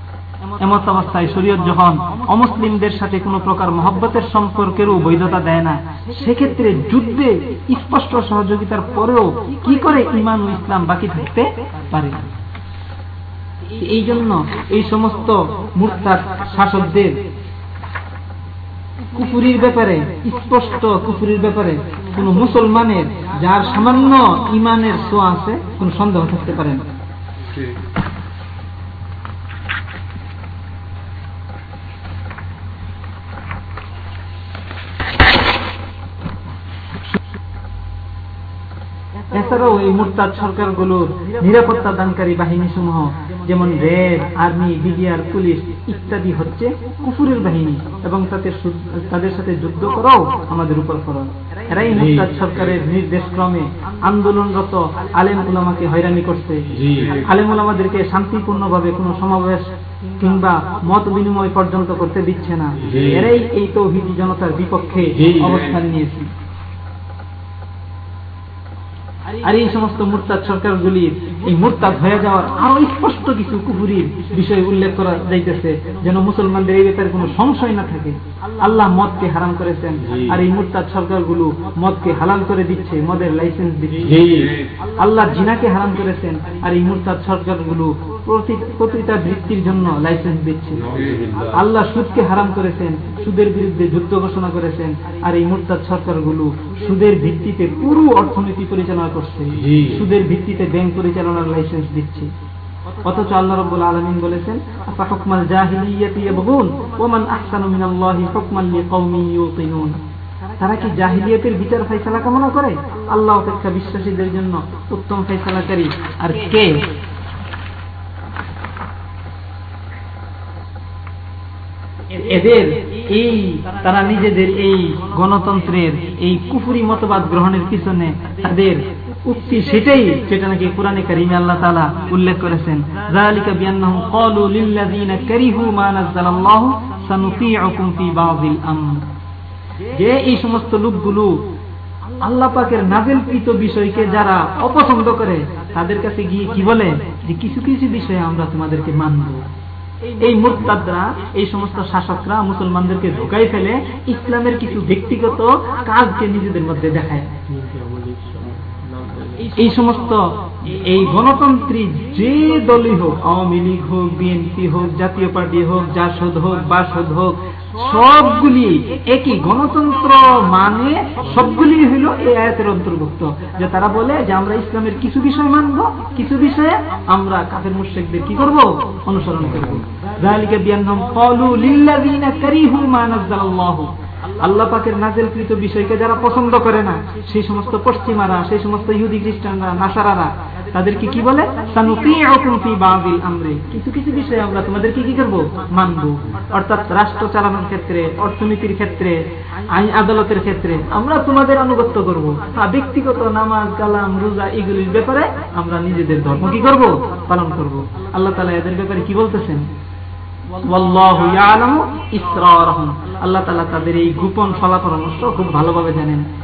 এমত অবস্থায় শরীয়ত যখন অমুসলিমদের সাথে কোনো প্রকার মহব্বতের সম্পর্কেরও বৈধতা দেয় না, সেক্ষেত্রে যুদ্ধে স্পষ্ট সহযোগিতার পরেও কি করে ইমান ও ইসলাম বাকি থাকতে পারে? এই জন্য এই সমস্ত মূর্তার শাসকদের কুফুরির ব্যাপারে, স্পষ্ট কুফুরির ব্যাপারে কোন মুসলমানের, যার সামান্য ইমানের সোয়া আছে, কোন সন্দেহ থাকতে পারে না। এছাড়াও এই মুরতাদ সরকারগুলোর নিরাপত্তা দানকারী বাহিনী সমূহ যেমন রেড আর্মি বিডিআর পুলিশ ইত্যাদি হচ্ছে কুফুরের বাহিনী এবং তাদের তাদের সাথে যুদ্ধ করাও আমাদের উপর ফরজ। এরাই মুরতাদ সরকারের নির্দেশ ক্রমে আন্দোলনরত আলেম উলামাকে হয়রানি করছে। আলেম উলামাদেরকে শান্তিপূর্ণভাবে কোনো সমাবেশ কিংবা মত বিনিময় পর্যন্ত করতে দিচ্ছে না। এরাই এই তৌহিদি জনতার বিপক্ষে অবস্থান নিয়েছে। আর এই সমস্ত মুরতাদ সরকারগুলির এই মুরতাদ হয়ে যাওয়ার আরও স্পষ্ট কিছু কুপুরির বিষয় উল্লেখ করা যাইতেছে যেন মুসলমানদের এই ব্যাপারে কোনো সংশয় না থাকে। আল্লাহ মদকে হারাম করেছেন আর এই মুরতাদ সরকারগুলো মদকে হালাল করে দিচ্ছে মদের লাইসেন্স দিচ্ছে। আল্লাহ জিনাকে হারাম করেছেন আর এই মুরতাদ সরকারগুলো প্রতিটা বৃত্তির জন্য লাইসেন্স দিচ্ছে আল্লাহ সুদকে হারাম করেছেন সুদের বিরুদ্ধে যুদ্ধ ঘোষণা করেছেন আর এই মুরতাদ সরকারগুলো সুদের ভিত্তিতে পুরো অর্থনীতি পরিচালনা করছে। সুদের ভিত্তিতে ব্যাংক পরিচালনার লাইসেন্স দিচ্ছে। অথচ আল্লাহ রব্বুল আলমিন বলেছেন হুকমাল জাহিলিয়াতি ইয়াবগুন ওমান আহসানু মিনাল্লাহি হুকমান লিকাউমিন ইউকিনুন। তারা কি জাহিলিয়াতের বিচার ফয়সালা কামনা করে? আল্লাহ অপেক্ষা বিশ্বাসীদের জন্য উত্তম ফয়সালাকারী। আর কে? এদের এই, তারা নিজেদের এই গণতন্ত্রের, এই কুফুরি মতবাদ গ্রহণের পিছনে তাদের উক্তি সেটাই যেটা নাকি কোরআনে কারিমে আল্লাহ তাআলা উল্লেখ করেছেন। যে এই সমস্ত লোকগুলো আল্লাহ পাকের নাজিলকৃত বিষয়কে যারা অপছন্দ করে, তাদের কাছে গিয়ে কি বলে? যে কিছু কিছু বিষয়ে আমরা তোমাদেরকে মানব। এই মুরতাদরা, এই সমস্ত শাসকরা মুসলমানদেরকে ঢোকাই ফেলে ইসলামের কিছু ব্যক্তিগত কাজকে নিজেদের মধ্যে দেখায়। এই সমস্ত এই গণতন্ত্রী যে দলই হোক, আওয়ামী লীগ হোক, বিএনপি হোক, জাতীয় পার্টি হোক, জাসদ হোক, বাসদ হোক সবগুলি একই গণতন্ত্র মানে সবগুলি হইল এই আয়াতের অন্তর্ভুক্ত। যে তারা বলে যে আমরা ইসলামের কিছু বিষয় মানব, কিছু বিষয়ে আমরা কাফের মুশ্রিকদের কি করব? অনুসরণ করব। জালিকা বিয়ান্নম ক্বালু লিল্লাযিনা কারিহু মা আল্লাহ পাকের নাজেলকৃত বিষয়কে যারা পছন্দ করে না, সেই সমস্ত পশ্চিমারা, সেই সমস্ত ইহুদি খ্রিস্টানরা, নাসারারা তাদেরকে কি বলে? কিছু কিছু বিষয়ে আমরা তোমাদেরকে কি করব? মানবো। অর্থাৎ রাষ্ট্র চালানোর ক্ষেত্রে, অর্থনীতির ক্ষেত্রে, আইন আদালতের ক্ষেত্রে আমরা তোমাদের আনুগত্য করব। আর ব্যক্তিগত নামাজ, কালাম, রোজা এগুলির ব্যাপারে আমরা নিজেদের ধর্ম কি করব? পালন করব। আল্লাহ তালা এদের ব্যাপারে কি বলতেছেন? আল্লাহ তালা তাদের এই গোপন ফলাপরামর্শ খুব ভালোভাবে জানেন।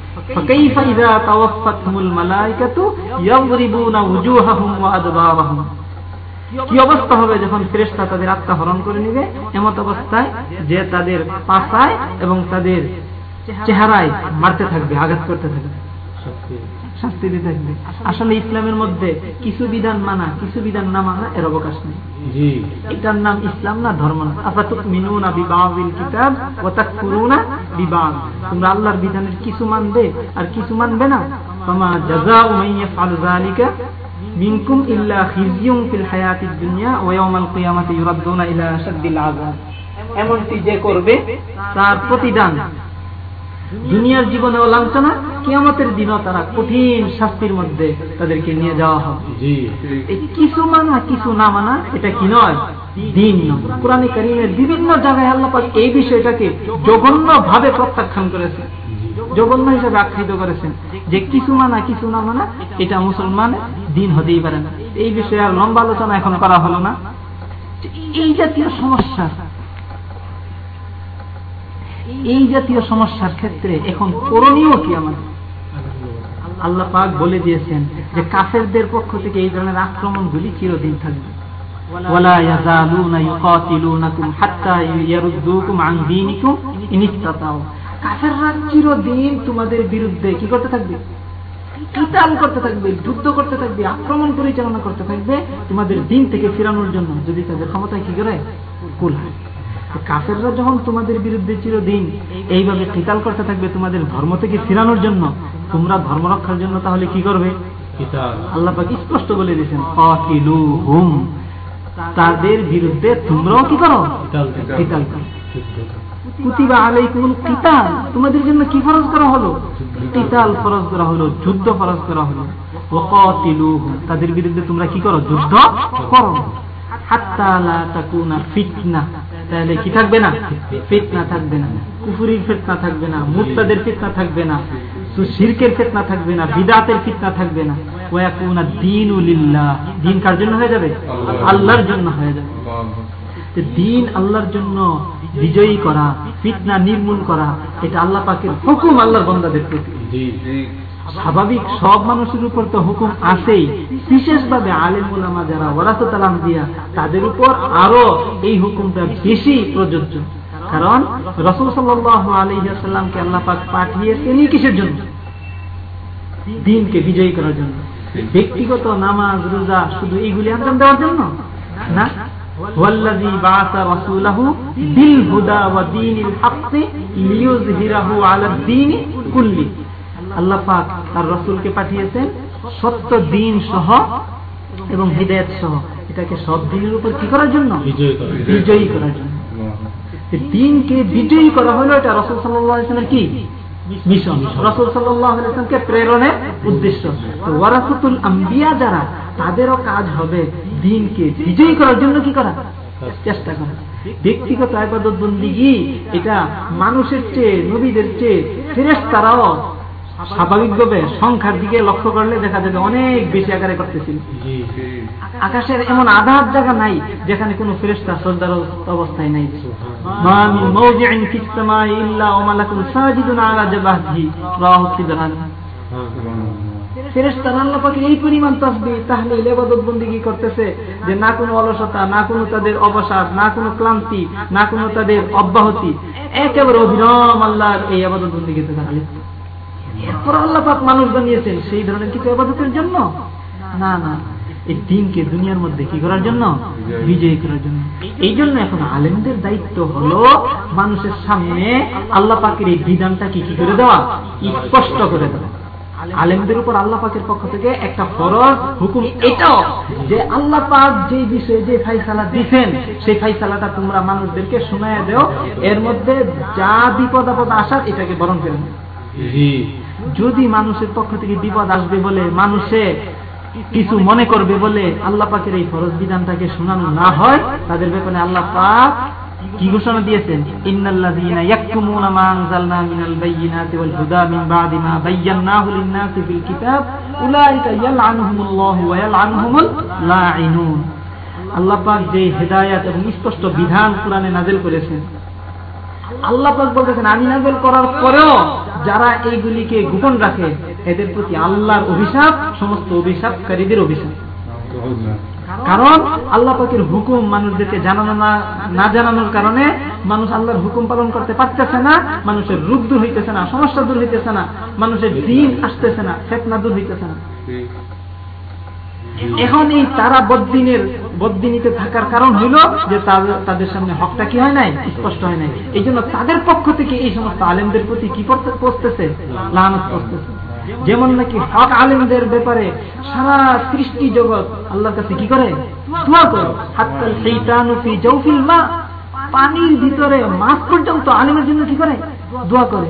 কি অবস্থা হবে যখন ফেরেস্তা তাদের আত্মা হরণ করে নিবে? এমত অবস্থায় যে তাদের পাশায় এবং তাদের চেহারায় মারতে থাকবে, আঘাত করতে থাকবে। শাস্তি দিতে থাকবে। আসলে ইসলামের মধ্যে কিছু বিধান মানা কিছু বিধান না মানা এর অবকাশ নেই। এটার নাম ইসলাম না ধর্ম না। আফাতুক মিনুনা বিবাহিল কিতাব ওতাক করুনা বিবাহ তোমরা আল্লাহর বিধানের কিছু মানবে আর কিছু মানবে না। তোমা জাজা উমাইয়া ফাল জালিকা মিনকুম ইল্লা ফিল হায়াতিদ দুনিয়া ওয়া ইয়াউমাল কিয়ামাতি ইউরাদ্দুনা ইলা আশাদ্দিল আযাব। এমনটি যে করবে তার প্রতিদান দুনিয়ার জীবনে লাঞ্ছনা কিয়ামতের দিনও তারা কঠিন শাস্তির মধ্যে তাদেরকে নিয়ে যাওয়া হবে। কিছু মানা কিছু না মানা এটা কি নয়? দিন কোরআনে কারিমের বিভিন্ন জায়গায় আল্লাহ পাক এই বিষয়টাকে জঘন্য ভাবে প্রত্যাখ্যান করেছে জঘন্য হিসেবে আখ্যায়িত করেছেন যে কিছু মানা কিছু না মানা এটা মুসলমান দিন হতেই পারে না। এই বিষয়ে আর লম্বা আলোচনা এখন করা হলো না। এই জাতীয় সমস্যা এই জাতীয় সমস্যার ক্ষেত্রে এখন করণীয় কি আমাদের আল্লাহ পাক বলে দিয়েছেন যে কাফেরদের পক্ষ থেকে এই ধরনের আক্রমণগুলি চিরদিন থাকবে ولا يزالون يقاتلونكم حتى يردوكم عن دينكم إن استطاعوا কাফেররা চিরদিন তোমাদের বিরুদ্ধে কি করতে থাকবে কিতাল করতে থাকবে যুদ্ধ করতে থাকবে আক্রমণ পরিচালনা করতে থাকবে তোমাদের দিন থেকে ফিরানোর জন্য যদি তাদের ক্ষমতায় কি করে কুল হয় কাফেররা যখন তোমাদের বিরুদ্ধে চিরদিন এইভাবে কিতাল করতে থাকবে তোমাদের ধর্ম থেকে ফিরানোর জন্য তোমরা ধর্ম রক্ষার জন্য তাহলে কি করবে? আল্লাহ পাক স্পষ্ট বলে দিয়েছেন কাতিলু হুম তাদের বিরুদ্ধে তোমরাও কি করো? কিতাল করো। কুতিবা আলাইকুমুল কিতাল তোমাদের জন্য কি ফরজ করা হলো? কিতাল ফরজ করা হলো যুদ্ধ ফরজ করা হলো। ওয়াকাতিলুহুম তাদের বিরুদ্ধে তোমরা কি করো? যুদ্ধ করো। হাত্তা লা তাকুনা ফিতনা। তাহলে কি থাকবে না? ফিতনা থাকবে না। কুফুরির ফিতনা থাকবে না, মুরতাদের ফিতনা থাকবে না। শিরকের ফিতনা থাকবে না, বিদাতের ফিতনা থাকবে না। দিনু লিল্লাহ। দিন কার জন্য হয়ে যাবে? আল্লাহর জন্য হয়ে যাবে। দিন আল্লাহর জন্য বিজয়ী করা, ফিতনা নির্মূল করা, এটা আল্লাহ পাকের হুকুম, আল্লাহর বন্দাদের প্রতি। স্বাভাবিক সব মানুষের উপর তো হুকুম আসেই বিশেষভাবে আলেম ওলামা যারা ওরাসত আলাম দিয়া তাদের উপর আরো এই হুকুমটা বেশি প্রযোজ্য কারণ রসুল সাল্লাহ আলহিহাসাল্লামকে আল্লাহ পাক পাঠিয়েছেন কিসের জন্য দিনকে বিজয়ী করার জন্য ব্যক্তিগত নামাজ রোজা শুধু এইগুলি আঞ্জাম দেওয়ার জন্য না والذي بعث رسوله بالهدى ودين الحق ليظهره على الدين كله আল্লাহ পাক তার রসুলকে পাঠিয়েছেন সত্য দিন সহ এবং হৃদয়ত সহ। এটাকে সব দিনের উপর কি করার জন্য? বিজয়ী করার জন্য। দিনকে বিজয়ী করা হলো এটা রসুল সাল্লামের কি? মিশন। রসুল সাল্লামকে প্রেরণের উদ্দেশ্য। তো আম্বিয়া যারা তাদেরও কাজ হবে দিনকে বিজয়ী করার জন্য কি করা? চেষ্টা করা। ব্যক্তিগত আবাদত বন্দিগি এটা মানুষের চেয়ে নবীদের চেয়ে ফেরেস তারাও স্বাভাবিকভাবে সংখ্যার দিকে লক্ষ্য করলে দেখা যাবে অনেক বেশি আকারে করতেছিল আকাশের এমন আধার জায়গা নাই যেখানে কোন ফেরেস্তা শ্রদ্ধার অবস্থায় নাই। এই পরিমাণ তসবি তাহলে লেবাদত বন্দিগি করতেছে যে না কোনো অলসতা না কোনো তাদের অবসাদ না কোনো ক্লান্তি না কোনো তাদের অব্যাহতি একেবারে অবিরাম আল্লাহর এই আবাদত বন্দিগিতে তারা লিপ্ত। আল্লাহ মানুষ বানিয়েছেন, সেই ধরনের কিছু আবাদতের জন্য? না না। এই দিনকে দুনিয়ার মধ্যে কি করার জন্য? বিজয়ী করার জন্য। এই জন্য এখন আলেমদের দায়িত্ব মানুষের সামনে আল্লাহ পাকের এই বিধানটা কি কি করে দেওয়া? স্পষ্ট করে দেওয়া। আলেমদের উপর আল্লাহ পাকের পক্ষ থেকে একটা ফরজ হুকুম এটাও যে আল্লাহ পাক যে বিষয়ে যে ফাইসালা দিচ্ছেন সেই ফাইসালাটা তোমরা মানুষদেরকে শোনায় দেও। এর মধ্যে যা বিপদ আপদ আসার এটাকে বরণ করে যদি মানুষের পক্ষ থেকে বিপদ আসবে বলে মানুষে কিছু মনে করবে বলে আল্লাহ পাকের এই ফরজ বিধানটাকে শোনানো না হয়, তাদের ব্যাপারে আল্লাহ পাক কি ঘোষণা দিয়েছেন? ইন্নাল্লাযীনা মা মিনাল বায়্যিনাতি ওয়াল হুদা মিন বাদি মা লিন-নাসি ফিল কিতাব, উলাইকা ইয়ালআনুহুমুল্লাহু ওয়া ইয়ালআনুহুমুল লাঈনুন। আল্লাহ পাক যে হেদায়েত এবং স্পষ্ট বিধান কোরআনে নাযিল করেছেন। আল্লাহ পাক বলতেছেন, আমি নাজল করার পরেও যারা এইগুলিকে গোপন রাখে, এদের প্রতি আল্লাহর অভিশাপ, সমস্ত অভিশাপকারীদের অভিশাপ। কারণ আল্লাহ পাকের হুকুম মানুষদেরকে জানানো না না জানানোর কারণে মানুষ আল্লাহর হুকুম পালন করতে পারতেছে না, মানুষের রূপ দূর হইতেছে না, সমস্যা দূর হইতেছে না, মানুষের দিন আসতেছে না, ফেতনা দূর হইতেছে না। এখন এই তারা বদিনের বদিনীতে থাকার কারণ হইল যে তাদের সামনে হকটা কি হয় নাই? স্পষ্ট হয় নাই। এই জন্য তাদের পক্ষ থেকে এই সমস্ত আলেমদের প্রতি কি পড়তেছে? লানত পড়তেছে। যেমন নাকি হক আলেমদের ব্যাপারে সারা সৃষ্টি জগৎ আল্লাহর কাছে কি করে? হাত্তাল সেইটানুফি জৌফিল মা। পানির ভিতরে মাছ পর্যন্ত আলেমের জন্য কি করে? দোয়া করে।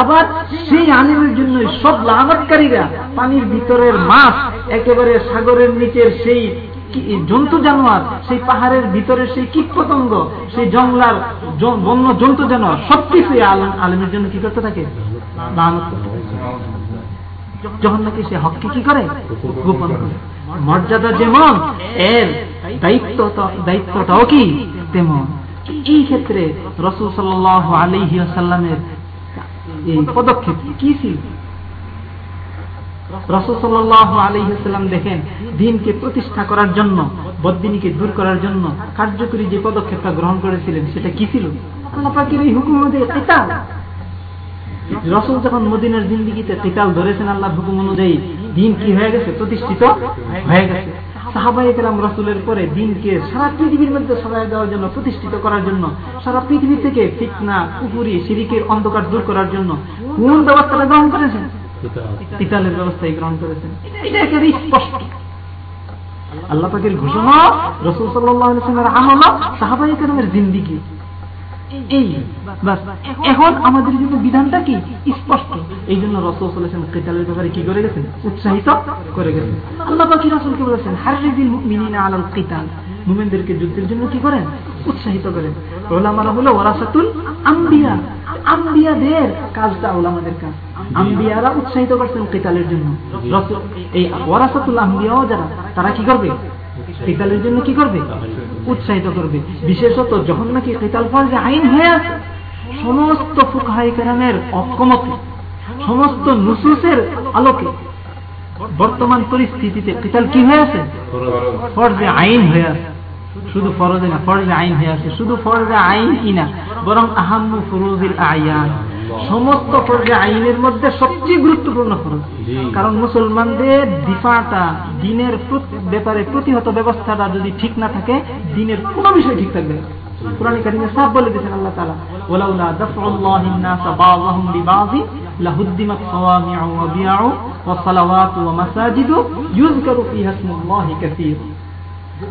আবার সেই আলিমের জন্য সব লাভতকারীরা পানির ভিতরের মাছ, একেবারে সাগরের নিচের সেই জন্তু জানোয়ার, সেই পাহাড়ের ভিতরে সেই কীট পতঙ্গ সেই জঙ্গলার বন্য জন্তু জানোয়ার, সবকিছু আলিমের জন্য কি করতে থাকে? যখন নাকি সে হককে কি করে? গোপন করে। মর্যাদা যেমন, এর দায়িত্ব দায়িত্বটাও কি? তেমন। এই ক্ষেত্রে রসুল সাল আলহি আসাল্লামের পদক্ষেপ কি ছিল? আলহিহাল্লাম দেখেন, দিনকে প্রতিষ্ঠা করার জন্য দূর করার জন্য কার্যকরী যে পদক্ষেপটা গ্রহণ করেছিলেন, সেটা কি ছিল? রসুল যখন মদিনার জিন্দিগিতে ধরেছেন আল্লাহ হুকুম অনুযায়ী দিন কি হয়ে গেছে? প্রতিষ্ঠিত হয়ে গেছে। সাহাবাই কালাম রসুলের পরে দিনকে সারা পৃথিবীর মধ্যে সাজায় দেওয়ার জন্য প্রতিষ্ঠিত করার জন্য সারা পৃথিবী থেকে ফিতনা পুকুরি সিরিকের অন্ধকার দূর করার জন্য কোন ব্যবস্থাটা গ্রহণ করেছেন? ইতালের ব্যবস্থায় গ্রহণ করেছেন। এটা একেবারে স্পষ্ট। আল্লাহ পাকের ঘোষণা রসুল সাল্লাহ আমল সাহাবাই কালামের জিন্দিগি। এই এখন আমাদের জন্য বিধানটা কি? স্পষ্ট। এই জন্য রসুল কেতালের ব্যাপারে কি করে গেছেন? উৎসাহিত করে গেছেন। আল্লাহ পাকি রসুলকে বলেছেন? হারিদিল মিনিনা আলাল কিতাল। মুমেনদেরকে যুদ্ধের জন্য কি করেন? উৎসাহিত করেন। ওলামারা হলো ওরাসাতুল আম্বিয়া। আম্বিয়াদের কাজটা ওলামাদের কাজ। আম্বিয়ারা উৎসাহিত করছেন কেতালের জন্য। এই ওরাসাতুল আম্বিয়াও যারা, তারা কি করবে? কেতালের জন্য কি করবে? উৎসাহিত করবে। বিশেষত যখন নাকি কেতাল ফরজে আইন হয়ে আছে, সমস্ত ফুকাহাই কেরামের অক্ষমত সমস্ত নুসুসের আলোকে বর্তমান পরিস্থিতিতে কেতাল কি হয়ে আছে? ফরজে আইন হয়ে আছে। শুধু ফরজে না ফরজে আইন হয়ে আছে। শুধু ফরজে আইন কিনা বরং আহাম্মু ফরুজিল আয়ান সমস্ত ফরজে আইনের মধ্যে সবচেয়ে গুরুত্বপূর্ণ ফরজ কারণ মুসলমানদের দিফাটা দিনের ব্যাপারে প্রতিহত ব্যবস্থাটা যদি ঠিক না থাকে দিনের কোন বিষয় ঠিক থাকবে কোরআন কারিমে সব বলে দিয়েছেন আল্লাহ তাআলা ওয়ালাউলা দাফউল্লাহি الناس بعضهم ببعض لهدمت صوامع وبيع وصلوات ومساجد يذكر فيها اسم الله كثير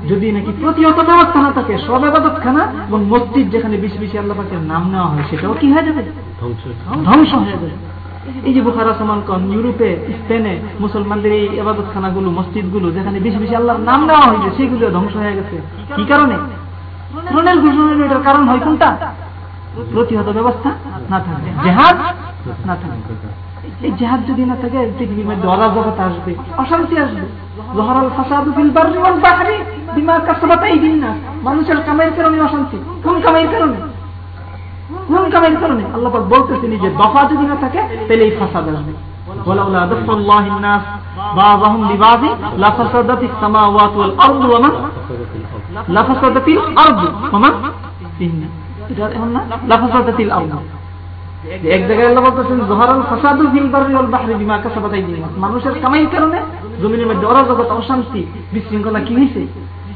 যদি নাকি প্রতিহত ব্যবস্থা না থাকে সব আবাদত খানা এবং মসজিদ যেখানে বেশি বেশি আল্লাহ পাকের নাম নেওয়া হয় সেটাও কি হয়ে যাবে? ধ্বংস হয়ে যাবে। এই যে বুখারা সমানকন ইউরোপে স্পেনে মুসলমানদের এই আবাদত খানাগুলো মসজিদগুলো যেখানে বেশি বেশি আল্লাহর নাম নেওয়া হয়েছে সেগুলো ধ্বংস হয়ে গেছে। কি কারণে? রণের ঘোষণার এটার কারণ হয় কোনটা? প্রতিহত ব্যবস্থা না থাকে জেহাদ না থাকে এই জেহাদ যদি না থাকে পৃথিবীর মধ্যে অরাজকতা আসবে অশান্তি আসবে। জহরাল ফাসাদু ফিল বাররি ওয়াল বাহরি বিমা কাসাবাত আইদিন নাস মানুষের কামাইয়ের কারণে অশান্তি কোন কামাইয়ের কারণে কোন কামাইয়ের কারণে আল্লাহ পাক বলতেছেন যে দফা যদি না থাকে তাহলে এই ফাসাদ আসবে ولولا دفع الله الناس بعضهم ببعض لفسدت السماوات والارض ومن لفسدت الارض ومن فيهن لفسدت الارض এক জায়গায় আল্লাহ বলতেছেন জহরাল ফাসাদু বাহরি বিমা কাসাবাত মানুষের কামাইয়ের কারণে জমিনের মধ্যে অরাজকতা অশান্তি বিশৃঙ্খলা কি হয়েছে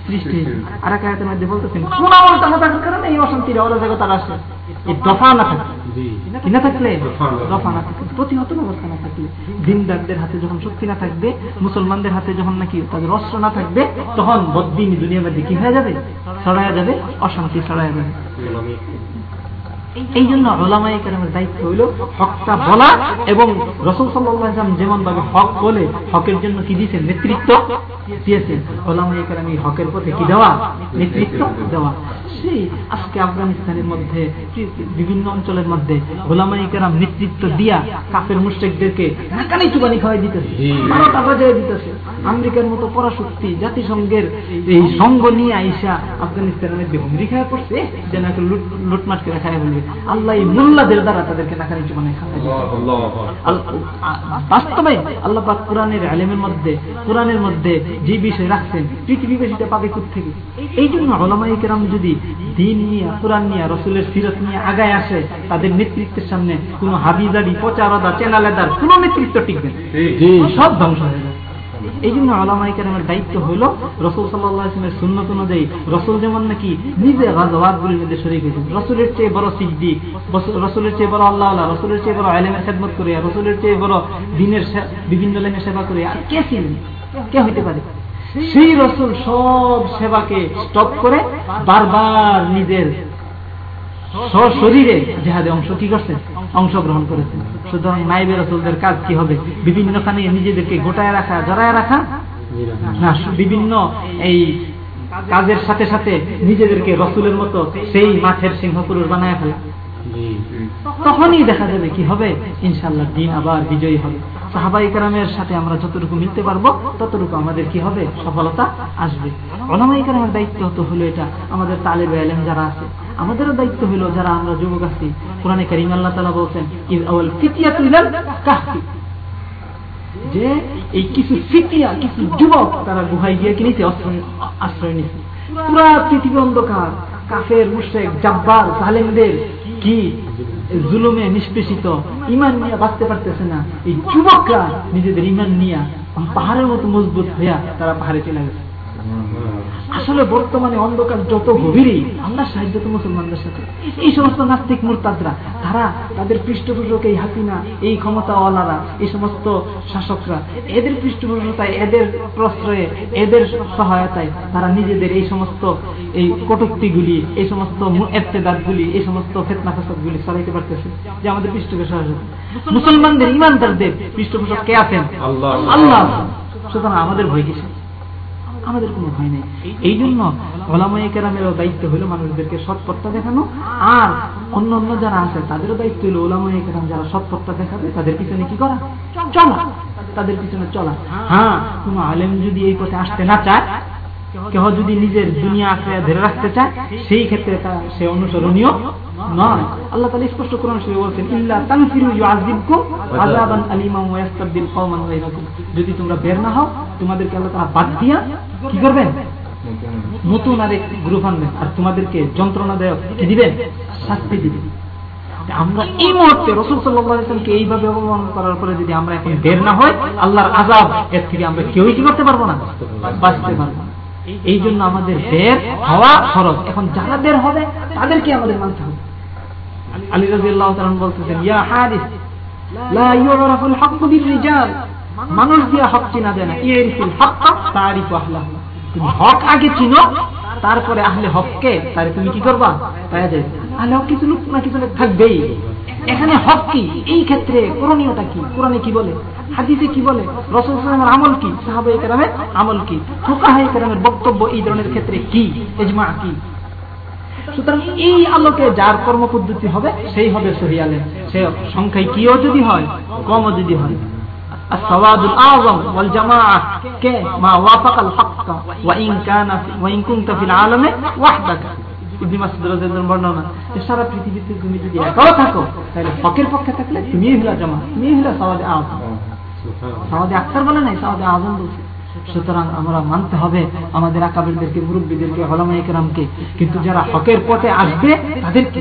সৃষ্টি আর এক আয়াতের মধ্যে বলতেছেন কোন আমলটা না থাকার কারণে এই অশান্তির অরাজকতা আসে এই দফা না থাকে কি না থাকলে? দফা না। থাকলে। প্রতিহত ব্যবস্থা না থাকলে। দিনদারদের হাতে যখন শক্তি না থাকবে মুসলমানদের হাতে যখন নাকি তাদের অস্ত্র না থাকবে তখন বদ্দিন দুনিয়ার মধ্যে কি হয়ে যাবে? ছড়ায়া যাবে? অশান্তি ছড়ায়া যাবে। এই জন্য ওলামাই কেরামের দায়িত্ব হইল হকটা বলা এবং রসুল সাল্লাম যেমন ভাবে হক বলে হকের জন্য কি দিয়েছেন? নেতৃত্ব দিয়েছেন। ওলামাই কেরাম এই হকের পথে কি দেওয়া? নেতৃত্ব দেওয়া। সেই আজকে আফগানিস্তানের মধ্যে বিভিন্ন অঞ্চলের মধ্যে গোলামাই কেরাম নেতৃত্ব দিয়া কাফের মুশ্রেকদেরকে নাকানি চুবানি খাওয়াই দিতেছে ভারত বাজায় দিতেছে। আমেরিকার মতো পরাশক্তি জাতিসংঘের এই সঙ্গ নিয়ে আইসা আফগানিস্তানের মধ্যে হুমরি খাওয়া পড়ছে যে নাকি লুটমাট করে খায় বলবে আল্লাহ এই মোল্লাদের দ্বারা তাদেরকে নাকানি খাওয়াই বাস্তবে আল্লাহ পাক কোরআনের আলেমের মধ্যে কোরআনের মধ্যে যে বিষয় রাখছেন পৃথিবী বেশিটা পাবে থেকে এই জন্য অলমাই কেরাম যদি দিন নিয়ে কোরআন নিয়ে রসুলের সিরত নিয়ে আগায় আসে তাদের নেতৃত্বের সামনে কোন হাবিজারি প্রচারদা চেনালেদার কোনো নেতৃত্ব টিকবে সব ধ্বংস হয়ে যাবে। এই জন্য আলামাই কেরামের দায়িত্ব হলো রসুল সাল্লাহামের শূন্যত অনুযায়ী রসুল যেমন নাকি নিজে গাজওয়াত গুলির মধ্যে শরীর হয়েছেন রসুলের চেয়ে বড় সিদ্দিক রসুলের চেয়ে বড় আল্লাহ আল্লাহ, রসুলের চেয়ে বড় আলেমের খেদমত করে রসুলের চেয়ে বড় দিনের বিভিন্ন লাইনের সেবা করে, আর কে ছিলেন? কে হইতে পারে? সেই রসুল সব সেবাকে স্টপ করে বারবার নিজের শরীরে জেহাদে অংশ কি করছেন অংশগ্রহণ করেছেন সুতরাং নাইবে রসুলদের কাজ কি হবে? বিভিন্ন খানে নিজেদেরকে গোটায় রাখা, জড়ায় রাখা? না, বিভিন্ন এই কাজের সাথে সাথে নিজেদেরকে রসুলের মতো সেই মাঠের সিংহপুরুষ বানায় ফেলা। তখনই দেখা যাবে কি হবে? ইনশাল্লাহ দিন আবার বিজয়ী হবে। সাহাবাই কারামের সাথে আমরা যতটুকু মিলতে পারব, ততটুকু আমাদের কি হবে? সফলতা আসবে। অনামাই কারামের দায়িত্ব তো হলো এটা। আমাদের তালেব আলেম যারা আছে আমাদেরও দায়িত্ব হলো যারা আমরা যুবক আছি। কোরআনে কারিম আল্লাহ তালা বলছেন যে এই কিছু ফিতিয়া, কিছু যুবক তারা গুহায় গিয়ে কিনেছে আশ্রয় নিছে। পুরা পৃথিবী অন্ধকার। কাফের মুশেক জাব্বার, জালেমদের কি জুলুমে নিষ্পেষিত? ইমান নিয়ে বাঁচতে পারতেছে না। এই যুবকরা নিজেদের ইমান নিয়ে পাহাড়ের মতো মজবুত হইয়া তারা পাহাড়ে চলে গেছে। আসলে বর্তমানে অন্ধকার যত গভীরই আল্লাহ সাহায্য তো মুসলমানদের সাথে। এই সমস্ত নাস্তিক মুরতাদরা তারা তাদের পৃষ্ঠপোষক এই হাসিনা এই ক্ষমতাওয়ালারা এই সমস্ত শাসকরা এদের পৃষ্ঠপোষকতায় এদের প্রশ্রয়ে এদের সহায়তায় তারা নিজেদের এই সমস্ত এই কটুক্তিগুলি এই সমস্ত এফতেদাতগুলি এই সমস্ত ফেতনা ফাসাদগুলি সরাইতে পারতেছে যে আমাদের পৃষ্ঠপোষক মুসলমানদের ইমানদারদের পৃষ্ঠপোষক কে আছেন? আল্লাহ। সুতরাং আমাদের ভয় কিসে আমাদের কোনো ভয় নেই। এই জন্য ওলামাই কেরামেরও দায়িত্ব হলো মানুষদেরকে সৎপথটা দেখানো, আর অন্য অন্য যারা আছে, তাদেরও দায়িত্ব হলো ওলামাই কেরাম যারা সৎপথটা দেখাবে, তাদের পিছনে কি করা? চলা। তাদের পিছনে চলা। হ্যাঁ কোন আলেম যদি এই পথে আসতে না চায়, কেহ যদি নিজের দুনিয়া আশ্রয় ধরে রাখতে চায়, সেই ক্ষেত্রে তা সে অনুসরণীয় নয়। আল্লাহ তালা স্পষ্ট কোরআন শুরু বলছেন, ইল্লা তানফিরু ইউআযিবকুম আযাবান আলিমান কওমান যদি তোমরা বের না হও তোমাদেরকে আল্লাহ তাআলা বাদ দিয়া কি করবেন? নতুন আরেক গ্রুপ আনবেন আর তোমাদেরকে যন্ত্রণা দেয় কি দিবেন? শাস্তি দিবেন। আমরা এই মুহূর্তে রসুল সাল্লাহামকে এইভাবে অবমান করার পরে যদি আমরা এখন বের না হয় আল্লাহর আজাব এর থেকে আমরা কেউই কি করতে পারব না? বাঁচতে পারব এই জন্য আমাদের বের হওয়া খরচ এখন যারা বের হবে তাদেরকে আমাদের মানতে হবে। আলী রাজি আল্লাহ বলতেছেন ইয়া হারিস লা ইউরাফুল হক বিল রিজাল। মানুষ দিয়ে হক চিনা যায় না। ইয়ারিফুল হক তারিফ আহলাহ। তুমি হক আগে চিনো, তারপরে আহলে হককে তারে তুমি কি করবা? পাওয়া যায় আহলে হক কিছু লোক না কিছু লোক থাকবেই। এখানে হক কি? এই ক্ষেত্রে করণীয়টা কি? কোরআনে কি বলে? হাদিসে কি বলে? রসুল সালামের আমল কি? সাহাবাই কেরামের আমল কি? ফুকাহাই কেরামের বক্তব্য এই ধরনের ক্ষেত্রে কি? এজমা কি? সুতরাং এই আলোকে যার কর্মপদ্ধতি হবে, সেই হবে সহিয়ালে সে সংখ্যায় কিও যদি হয়, কমও যদি হয়। السواد الأعظم والجماعة كي ما وافق الحق وإن كان وإن كنت في العالم وحدك ইবনি মাসুদ রাদিয়াল্লাহু বর্ণনা যে সারা পৃথিবীতে তুমি যদি একাও থাকো তাহলে হকের পক্ষে থাকলে তুমি হইলা জামা তুমি হইলা সাওয়াদে আজম সাওয়াদে আক্তার বলে নাই সাওয়াদে আজম বলছে সুতরাং আমরা মানতে হবে আমাদের আকাবিরদেরকে মুরব্বীদেরকে হলামাই কেরামকে কিন্তু যারা হকের পথে আসবে তাদেরকে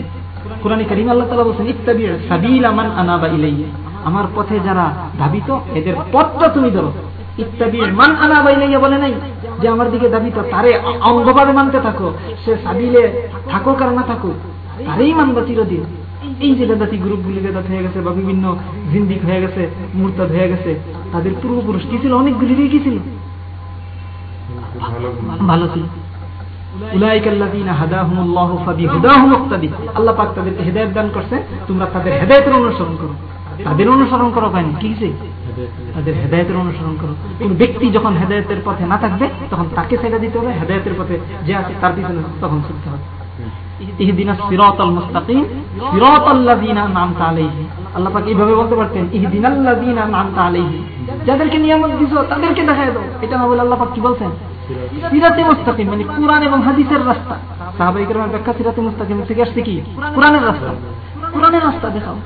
কোরআন করিম আল্লাহ তালা বলছেন ইত্তাবি সাবিল আমান আনাবা ইলাইয়া আমার পথে যারা ধাবিত, এদের পথটা তুমি ধরো। ইত্যাদি মান আনা বাইলাইয়া বলে নাই যে আমার দিকে দাবিত তারে অঙ্গভাবে মানতে থাকো। সে সাবিলে থাকুক আর না থাকুক, তারেই মানবা চিরদিন। এই যে বেদাতি গ্রুপগুলি বেদাত হয়ে গেছে বা বিভিন্ন জিন্দিক হয়ে গেছে, মুরতাদ হয়ে গেছে, তাদের পূর্বপুরুষ কি ছিল? অনেকগুলি কি ছিল? ভালো ছিল। আল্লাহ পাক তাদেরকে হেদায়ত দান করছে, তোমরা তাদের হেদায়তের অনুসরণ করো। তাদের অনুসরণ করো পায়নি কি তাদের হেদায়তের অনুসরণ করো। কোন ব্যক্তি যখন হেদায়তের পথে না থাকবে, তখন তাকে ছেড়ে দিতে হবে। হেদায়তের পথে যে আছে, তার পিছনে তখন ছুটতে হবে। মানে হাদিসের রাস্তা। সাহাবায়ে রাস্তা। রাস্তা দেখাও।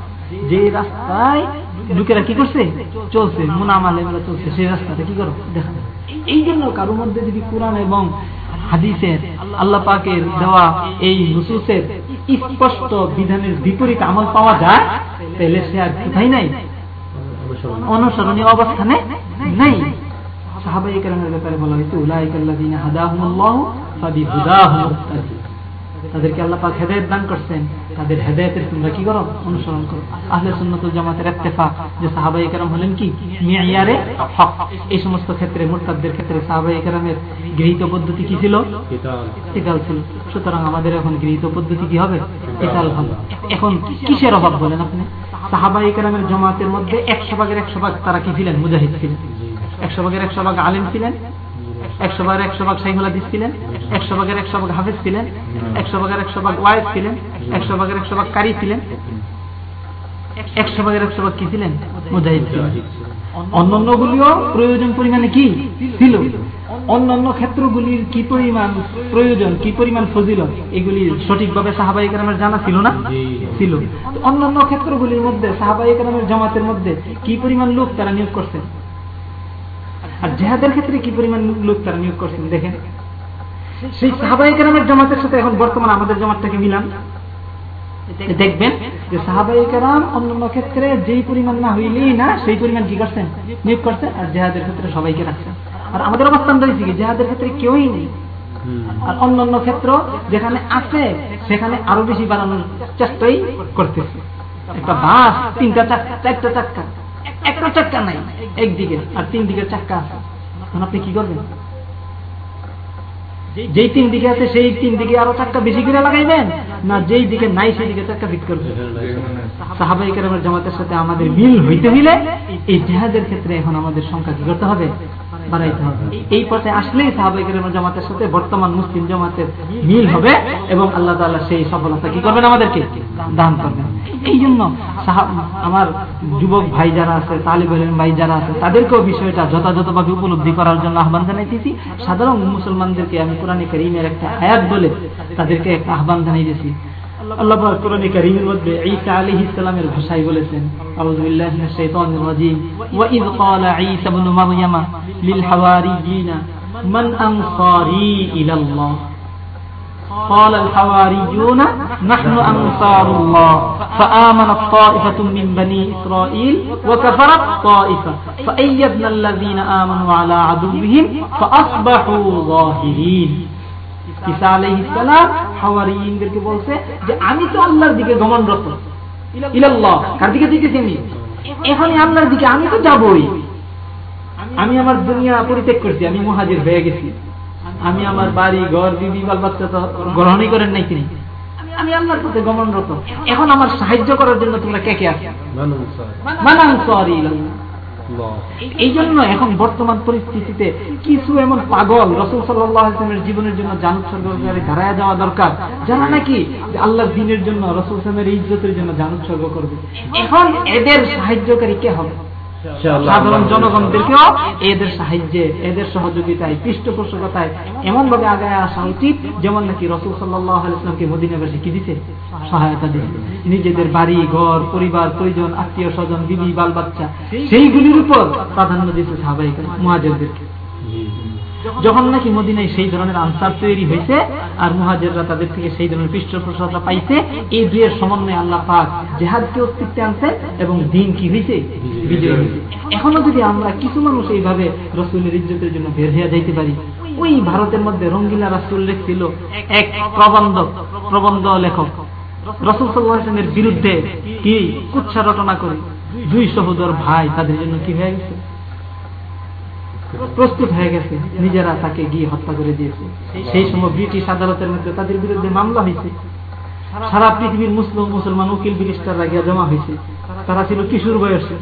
যে রাস্তায় লোকেরা কি করছে? চলছে, মুনামালে চলছে, সেই রাস্তাটা কি করো? দেখা এই জন্য কারও মধ্যে যদি কোরআন এবং হাদিসের আল্লাহ পাকের দেওয়া এই নুসুসের স্পষ্ট বিধানের বিপরীত আমল পাওয়া যায়, তাহলে সে আর কোথায় নাই? অনুসরণীয় অবস্থানে নাই। সাহাবাই কেরামের ব্যাপারে বলা হয়েছে উলাইকাল্লাহ হাদাহুল্লাহ ফাবি হুদাহুম তাদেরকে আল্লাহ পাক হেদায়ত দান করছেন। তাদের হেদায়তের তোমরা কি করো? অনুসরণ করো। আহলে সুন্নতুল জামাতের ইত্তেফাক যে সাহাবাই কেরাম হলেন কি? মিয়ারে হক। এই সমস্ত ক্ষেত্রে মুরতাদদের ক্ষেত্রে সাহাবাই কেরামের গৃহীত পদ্ধতি কি ছিল? ইতাল। ছিল। সুতরাং আমাদের এখন গৃহীত পদ্ধতি কি হবে? ইতাল হবে। এখন কিসের অভাব বলেন আপনি? সাহাবাই কেরামের জমাতের মধ্যে একশো ভাগের একশো ভাগ তারা কি ছিলেন? মুজাহিদ ছিলেন। একশো ভাগের একশো ভাগ আলেম ছিলেন। একশো ভাগের একশো ভাগ সাইহুল হাদিস ছিলেন। একশো ভাগের একশো ভাগ হাফিজ ছিলেন একশো ভাগের একশো ভাগ ওয়াইজ ছিলেন একশো ভাগের একশো ভাগ কারি ছিলেন। একশো ভাগের একশো ভাগ কি ছিলেন? মুজাহিদ ছিলেন। অন্যান্য গুলিও প্রয়োজন পরিমাণে কি? ছিল। অন্যান্য ক্ষেত্রগুলির কি পরিমাণ প্রয়োজন কি পরিমাণ ফজিলত এগুলি সঠিকভাবে সাহাবাই কালামের জানা ছিল না? ছিল। অন্যান্য ক্ষেত্রগুলির মধ্যে সাহাবাই কালামের জামাতের মধ্যে কি পরিমাণ লোক তারা নিয়োগ করছেন? আর জেহাদের ক্ষেত্রে কি পরিমাণ লোক তারা নিয়োগ করছেন? দেখেন। সেই সাহাবাই কেরামের জামাতের সাথে এখন বর্তমান আমাদের জামাতটাকে মিলান। দেখবেন যে সাহাবাই কেরাম অন্যান্য ক্ষেত্রে যেই পরিমাণ না হইলেই না, সেই পরিমাণ কি করছেন? নিয়োগ করছেন আর জেহাদের ক্ষেত্রে সবাইকে রাখছেন। আর আমাদের অবস্থান রয়েছে কি? জেহাদের ক্ষেত্রে কেউই নেই। আর অন্যান্য ক্ষেত্র যেখানে আছে, সেখানে আরও বেশি বাড়ানোর চেষ্টাই করতেছে। একটা বাস, তিনটা চাক্কা চারটা চাক্কা। একটা চাক্কা নাই, একদিকে। আর তিন দিকে চাক্কা আছে। তখন আপনি কি করবেন? যেই তিন দিকে আছে, সেই তিন দিকে আরও চাক্কা বেশি করে লাগাইবেন? না, যেই দিকে নাই, সেই দিকে চাক্কা ফিট করবেন। সাহাবাই কেরামের জামাতের সাথে আমাদের মিল হইতে হইলে এই জেহাদের ক্ষেত্রে এখন আমাদের সংখ্যা কি করতে হবে? বাড়াইতে হবে। এই পথে আসলেই সাহাবাই কেরামের জামাতের সাথে বর্তমান মুসলিম জামাতের মিল হবে এবং আল্লাহ তাআলা সেই সফলতা কি করবেন আমাদেরকে? দান করবেন। এই জন্য আমার যুবক ভাই যারা আছে, তালিব ভাই যারা আছে, তাদেরকেও বিষয়টা যথাযথভাবে উপলব্ধি করার জন্য আহ্বান জানাইতেছি। সাধারণ মুসলমানদেরকে আমি কোরআন করিমের একটা আয়াত বলে তাদেরকে একটা আহ্বান জানাইতেছি। আল্লাহ কোরআন করিমের মধ্যে ঈসা আলাইহিস সালামের ভাষায় বলেছেন, আউযু বিল্লাহি লিল হাওয়ারিয়িনা, মান আনসারি ইলাল্লাহ। قال الحواريون نحن أنصار الله فآمنت طائفة من بني إسرائيل وكفرت طائفة فأيدنا الذين آمنوا على عدوهم فأصبحوا ظاهرين ঈসা আলাইহিসসালাম হাওয়ারিয়িনদেরকে বলছে যে আমি তো আল্লাহর দিকে গমনরত ইলাল্লাহ কার দিকে দিতেছি আমি এখন আল্লাহর দিকে আমি তো যাবই আমি আমার দুনিয়া পরিত্যাগ করছি আমি মুহাজির হয়ে গেছি আমি আমার বাড়ি ঘর বিবি বাল বাচ্চা তো গ্রহণই করেন নাই তিনি। আমি আল্লাহর পথে গমনরত। এখন আমার সাহায্য করার জন্য তোমরা কে কে আছো? এই জন্য এখন বর্তমান পরিস্থিতিতে কিছু এমন পাগল রসুল সাল্লামের জীবনের জন্য জান ধারায় যাওয়া দরকার। যারা নাকি আল্লাহ দিনের জন্য রসুল সালামের ইজ্জতের জন্য জান উৎসর্গ করবে। এখন এদের সাহায্যকারী কে হবে? সাধারণ জনগণদেরকেও এদের সাহায্যে, এদের সহযোগিতায়, পৃষ্ঠপোষকতায় এমন ভাবে আগায় আসা উচিত, যেমন নাকি রসুল সাল্লাহ ইসলামকে মদিনাবাসী কি দিছে? সহায়তা দিতে নিজেদের বাড়ি, ঘর, পরিবার প্রয়োজন আত্মীয় স্বজন, বিবি, বাল বাচ্চা, সেইগুলির উপর প্রাধান্য দিতে সাহাবাহিক মহাজেরদেরকে। যখন নাকি মদিনায় সেই ধরনের আনসার তৈরি হয়েছে, আর মুহাজেররা তাদের থেকে সেই ধরনের পৃষ্ঠপোষকতা পাইছে, এই দুইয়ের সমন্বয়ে আল্লাহ পাক জেহাদকে অস্তিত্বে আনছে এবং দিন কি হয়েছে বিজয় হয়েছে এখনও যদি আমরা কিছু মানুষ এইভাবে রসুলের ইজ্জতের জন্য বের হয়ে যাইতে পারি, ওই ভারতের মধ্যে রঙ্গিলা রাসুল লেখছিল এক প্রবন্ধ প্রবন্ধ লেখক। রসুল সাল্লাহামের বিরুদ্ধে কি কুচ্ছা রটনা করে? দুই সহোদর ভাই তাদের জন্য কি হয়ে গেছে? প্রস্তুত হয়ে গেছে। নিজেরা তাকে গিয়ে হত্যা করে দিয়েছে। সেই সময় ব্রিটিশ আদালতের মধ্যে তাদের বিরুদ্ধে মামলা হয়েছে। সারা পৃথিবীর মুসলিম মুসলমান উকিল ব্রিটিশটাররা গিয়া জমা হয়েছে। তারা ছিল কিশোর বয়সে।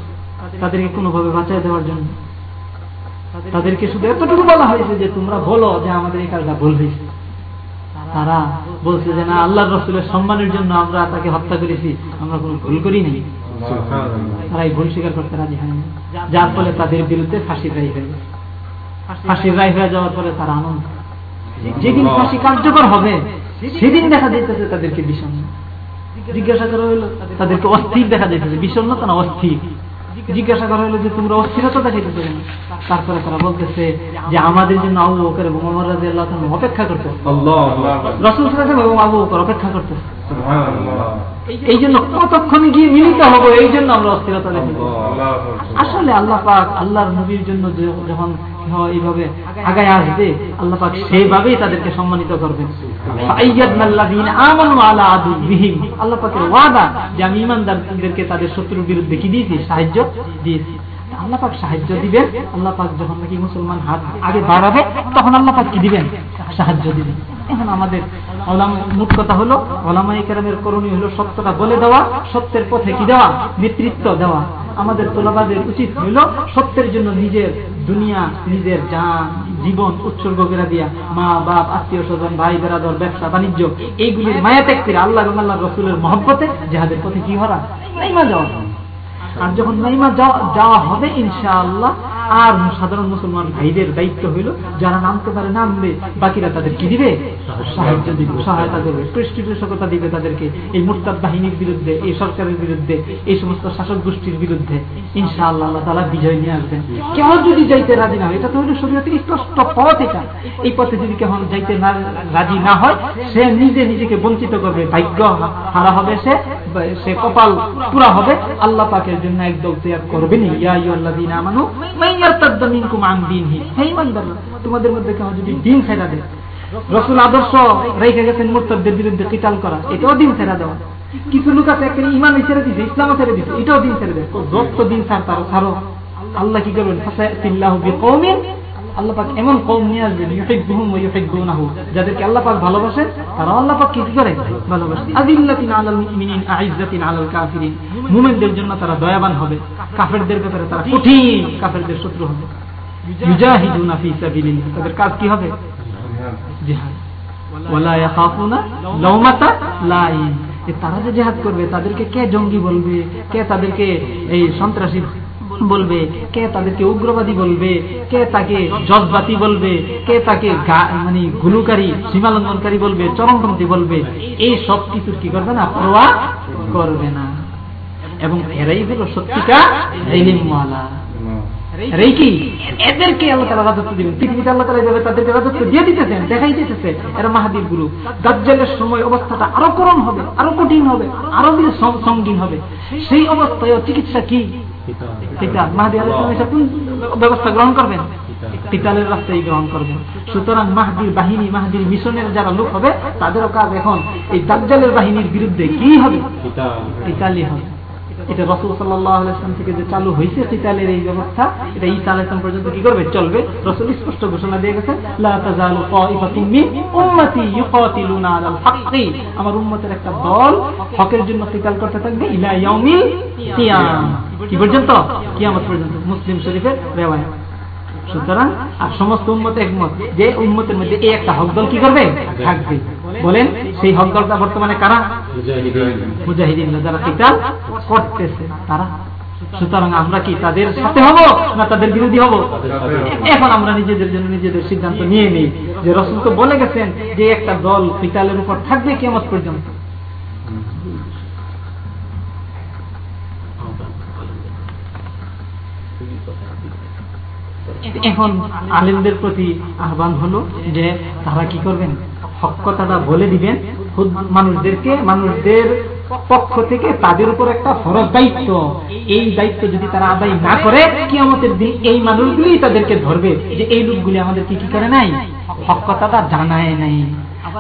তাদেরকে কোনোভাবে বাঁচাই দেওয়ার জন্য। তাদেরকে শুধু এতটুকু বলা হয়েছে যে তোমরা বলো যে আমাদের এই কাজটা ভুল হয়েছে। তারা বলছে যে না আল্লাহ রসুলের সম্মানের জন্য আমরা তাকে হত্যা করেছি। আমরা কোনো ভুল করি নাই। তারা এই ভুল স্বীকার করতে রাজি হয়নি। যার ফলে তাদের বিরুদ্ধে ফাঁসি রায় হয়ে গেছে। ফাঁসির রায় হয়ে যাওয়ার পরে তারা আনন্দ। যেদিন ফাঁসি কার্যকর হবে সেদিন দেখা যেতেছে তাদেরকে বিষণ্ণ। জিজ্ঞাসা করা হলো তাদেরকে অস্থির দেখা যেতেছে বিষণ্ণতা না অস্থির। জিজ্ঞাসা করা হলো যে তোমরা অস্থিরতা দেখাইতেছো কেন? তারপরে তারা বলতেছে যে আমাদের জন্য আবু বকর এবং ওমর রাজি আল্লাহ অপেক্ষা করতে রসুল এবং আবু বকর অপেক্ষা করতে এই জন্য কতক্ষণে গিয়ে মিলিত হব? এই জন্য আমরা অস্থিরতা দেখি। আসলে আল্লাহ পাক আল্লাহর নবীর জন্য যখন এইভাবে আগায় আসবে আল্লাহ পাক সেইভাবেই তাদেরকে সম্মানিত করবেন। আল্লাহ পাকের ওয়াদা যে আমি ইমানদারদেরকে তাদের শত্রুর বিরুদ্ধে কি দিয়েছি? সাহায্য দিয়েছি। আল্লাহ পাক সাহায্য দিবেন। আল্লাহ পাক যখন নাকি মুসলমান হাত আগে বাড়াবে, তখন আল্লাহ পাক কি দিবেন? সাহায্য দিবেন। এখন আমাদের হলো করণীয় হলো সত্যটা বলে দেওয়া, সত্যের পথে কি দেওয়া? নেতৃত্ব দেওয়া। আমাদের তোলাবাদের উচিত হইল সত্যের জন্য নিজের দুনিয়া, নিজের যান জীবন উৎসর্গ করে দিয়া। মা, বাপ, আত্মীয় স্বজন, ভাই বেড়াদর ব্যবসা, বাণিজ্য, এইগুলির মায়া ত্যাগ করে আল্লাহ রসুলের মহব্বতে যাহাদের পথে কি হরা? নাইমা যাওয়া আর যখন নাইমা যাওয়া হবে ইনশাআল্লাহ আর সাধারণ মুসলমান ভাইদের দায়িত্ব হইল, যারা নামতে পারে নামবে, বাকিরা তাদের কি দিবে? সাহায্য দিবে, সহায়তা করবে পৃষ্ঠপোষকতা দিবে তাদেরকে, এই মুরতাদ বাহিনীর বিরুদ্ধে, এই সরকারের বিরুদ্ধে, এই সমস্ত শাসক গোষ্ঠীর বিরুদ্ধে, ইনশাআল্লাহ আল্লাহ তালা বিজয় নিয়ে আসবেন। কেউ যদি যাইতে রাজি না হয়, এটা তো হলো শরীয়তের স্পষ্ট পথ এটা। এই পথে যদি কেউ যাইতে না রাজি না হয়, সে নিজে নিজেকে বঞ্চিত করবে, ভাগ্য হারা হবে, সে সে কপাল পুরা হবে। আল্লাহ পাকের জন্য একদল তৈরি করবেন তোমাদের মধ্যে কেউ যদি দিন দেয়, রসুল আদর্শ রেখে গেছেন মোর্তাদের বিরুদ্ধে কিতাল করা, এটাও দিন ছেড়া দেওয়া। কিছু লোক আছে একটা ইমান ছেড়ে দিচ্ছে ইসলাম ছেড়ে এটাও দিন ছেড়ে দেয় যত দিন ছাড় ছাড়ো। আল্লাহ কি করবেন? আল্লাহ পাক এমন কম নিয়ে আসবেন, ইউহিব্বুহুম ওয়া ইউহিব্বুনাহু, যাদেরকে আল্লাহ পাক ভালোবাসে তারা আল্লাহ পাক কি করে? ভালোবাসে। আযিল্লাতিন আলাল মুমিনিন, আইজ্জাতিন আলাল কাফিরিন। মুমিনদের জন্য তারা দয়াবান হবে। কাফেরদের ব্যাপারে তারা কঠিন কাফেরদের শত্রু হবে। ইউজাহিদুনা ফি সাবিলিল্লাহ। তাদের কাজ কি হবে? জিহাদ। ওয়ালা ইয়াখাফুনা লাওমাতা লাইন। তারা যে জেহাদ করবে, তাদেরকে কে জঙ্গি বলবে? কে তাদেরকে এই সন্ত্রাসী বলবে, কে তাদেরকে উগ্রবাদী বলবে, কে তাকে জজবাতি বলবে, কে তাকে মানে গুলুকারী, সীমালঙ্ঘনকারী বলবে, চরমপন্থী বলবে, এই সব কিছুর কি করবে না? প্রয়া করবে না। এবং এরাই হল সত্যিকার এদেরকে গুরু। সময় অবস্থাটা আরও হবে, আরও কঠিন হবে, আরও সঙ্গীন হবে। সেই অবস্থায় চিকিৎসা কি? ব্যবস্থা গ্রহণ করবেন। পিতালের রাস্তায় গ্রহণ করবেন। সুতরাং মাহাদির বাহিনী মাহাদির মিশনের যারা লোক হবে তাদেরও কাজ এখন এই দাজ্জালের বাহিনীর বিরুদ্ধে কি হবে? পিতালি হবে। এটা রসুল সাল্লাম থেকে যে চালু হয়েছে কিতালের এই ব্যবস্থা, এটা ঈসা আলাইসলাম পর্যন্ত কি করবে? চলবে। রসুল স্পষ্ট ঘোষণা দিয়ে গেছে আমার উম্মতের একটা দল হকের জন্য কিতাল করতে থাকবে, ইলা ইয়াউমিল কিয়াম। কি পর্যন্ত? কিয়ামত পর্যন্ত। মুসলিম শরীফের রেওয়ায় সুতরাং, আর সমস্ত উন্মত একমত। যে উন্মতের মধ্যে এই একটা হক দল কি করবে? থাকবে। বলেন সেই হক দলটা বর্তমানে কারা? মুজাহিদিন। যারা কিতাল করতেছে তারা। সুতরাং আমরা কি তাদের সাথে হব না তাদের বিরোধী হব? এখন আমরা নিজেদের জন্য নিজেদের সিদ্ধান্ত নিয়ে নিই। যে রসুল তো বলে গেছেন যে একটা দল পিতালের উপর থাকবে কেমন পর্যন্ত। এখন আলেমদের প্রতি আহ্বান হলো যে তারা কি করবেন? হক কথাটা বলে দিবেন মানুষদেরকে, মানুষদের পক্ষ থেকে তাদের উপর একটা ফরজ দায়িত্ব। এই দায়িত্ব যদি তারা আদায় না করে কি আমাদের দিন এই মানুষগুলি তাদেরকে ধরবে যে এই লোকগুলি আমাদের কি কি করে নাই, হক কথাটা জানায় নাই।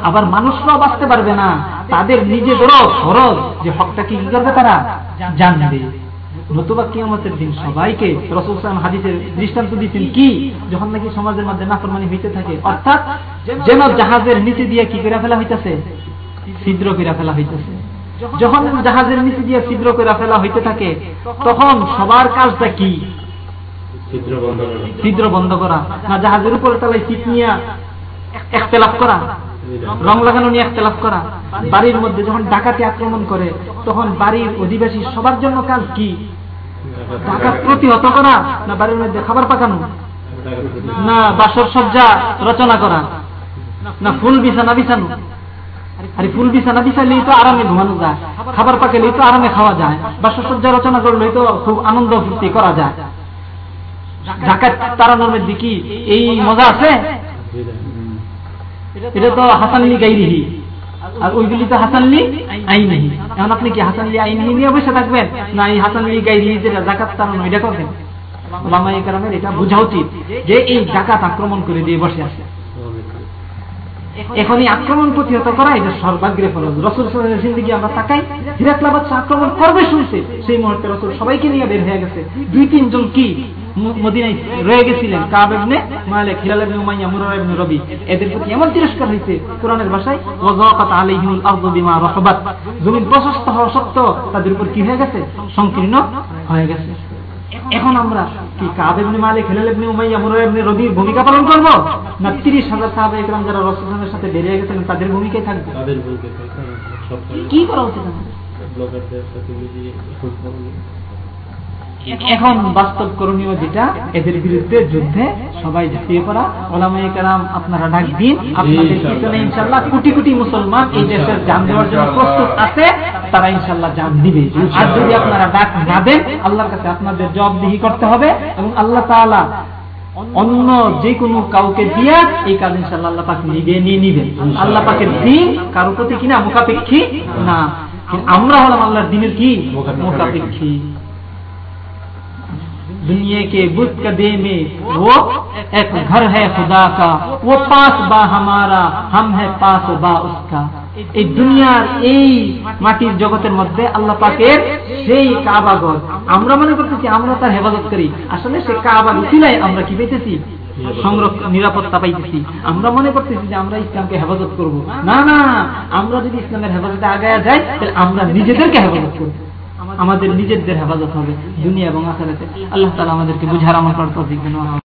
আবার মানুষরাও বাঁচতে পারবে না, তাদের নিজেদেরও ফরজ যে হকটা কি করবে তারা? জানবে। নতুবা কিয়ামতের দিন সবাইকে রসুল সালাম হাদিসের দৃষ্টান্ত দিচ্ছেন কি? যখন নাকি সমাজের মধ্যে নাফরমানি হইতে থাকে অর্থাৎ যেন জাহাজের নিচে দিয়ে কি করে ফেলা হইতেছে? ছিদ্র করে ফেলা হইতেছে। যখন জাহাজের নিচে দিয়ে ছিদ্র করে ফেলা হইতে থাকে তখন সবার কাজটা কি? ছিদ্র বন্ধ করা। না জাহাজের উপরে তালায় চিট নিয়ে একতেলাপ করা রং লাগানো নিয়ে একতেলাপ করা। বাড়ির মধ্যে যখন ডাকাতি আক্রমণ করে তখন বাড়ির অধিবাসী সবার জন্য কাজ কি? ডাকাত প্রতিহত করা না বাড়ির মধ্যে খাবার পাকানো? না বাসর সজ্জা রচনা করা? না ফুল বিছানা বিছানো? আরে ফুল বিছানা বিছালেই তো আরামে ঘুমানো যায়। খাবার পাকালেই তো আরামে খাওয়া যায়। বাসর সজ্জা রচনা করলেই তো খুব আনন্দ ফুর্তি করা যায়। ডাকাত তাড়ানোর মধ্যে কি এই মজা আছে? এটা তো হাসানলি গাইরিহি। আর ওইগুলি তো হাসানলি আইনহি এখন আপনি কি হাসানলি আইনহি নিয়ে বসে থাকবেন? না এই হাসানলি গাইরিহি যেটা জাকাত তারানো এটা করবেন? ওলামাই কালামের এটা বোঝা উচিত যে এই জাকাত আক্রমণ করে দিয়ে বসে আছে। এখন এই আক্রমণ প্রতিহত করা, এটা সর্বাগ্রে ফরজ। রসুল জিন্দিগি আমরা তাকাই হিরাকলা আক্রমণ করবে শুনছে। সেই মুহূর্তে রসুল সবাইকে নিয়ে বের হয়ে গেছে। দুই তিনজন কি? মদিনায় রয়ে গেছিলেন কাব ইবনে মালিক হিলাল ইবনে উমাইয়া মুরার ইবনে রবি। এদের প্রতি এমন তিরস্কার হয়েছে কোরআনের ভাষায় আলাইহিমুল আরদু বিমা রাহবাত। জমিন প্রশস্ত হওয়া সত্ত্বেও তাদের উপর কি হয়ে গেছে? সংকীর্ণ হয়ে গেছে। এখন আমরা কি কাব ইবনে মালিক হিলাল ইবনে উমাইয়া মুরার ইবনে রবির ভূমিকা পালন করব? না 30 হাজার সাহাবা ইকরাম যারা রাসূলের সাথে বেরিয়ে গেছেন তাদের ভূমিকায় থাকবে? তাদের ভূমিকায় কি করা উচিত আমাদের ব্লগারদের সাথে এখন বাস্তব করণীয় যেটা এদের বিরুদ্ধে যুদ্ধে সবাই ঝাঁপিয়ে পড়া। ওলামাই কালাম আপনারা ডাক দিন আপনাদের পিছনে ইনশাল্লাহ কোটি কোটি মুসলমান এই দেশের জান দেওয়ার জন্য প্রস্তুত আছে তারা ইনশাল্লাহ জান দিবে। আর যদি আপনারা ডাক না দেন আল্লাহর কাছে আপনাদের জবাবদিহি করতে হবে এবং আল্লাহ তাআলা অন্য যে কোনো কাউকে দিয়া এই কাজ ইনশাল্লাহ আল্লাহ পাক নিবে নিয়ে নিবেন। আল্লাহ পাকের দিন কারও প্রতি কিনা মুখাপেক্ষী না। আমরা হলাম আল্লাহর দিনের কি? মুখাপেক্ষী। दुनिया के बुत कदे में वो एक घर है खुदा का वो पास बा हमारा हम है पास बा उसका এই দুনিয়ার এই মাটির জগতের মধ্যে আল্লাহ পাকের সেই কাবাগর আমরা মনে করতেছি আমরা তার হেফাজত করি আসলে সে কাবার উচিলাই আমরা কি পেতেছি সংরক্ষণ নিরাপত্তা পাইতেছি আমরা মনে করতেছি যে আমরা ইসলামকে হেফাজত করব না না আমরা যদি ইসলামের হেফাজতে আগায় যাই তাহলে আমরা নিজেদেরকে হেফাজত করবো আমাদের নিজেদের হেফাজত হবে দুনিয়া এবং আখেরাতে। আল্লাহ তালা আমাদেরকে বুঝার আমার করার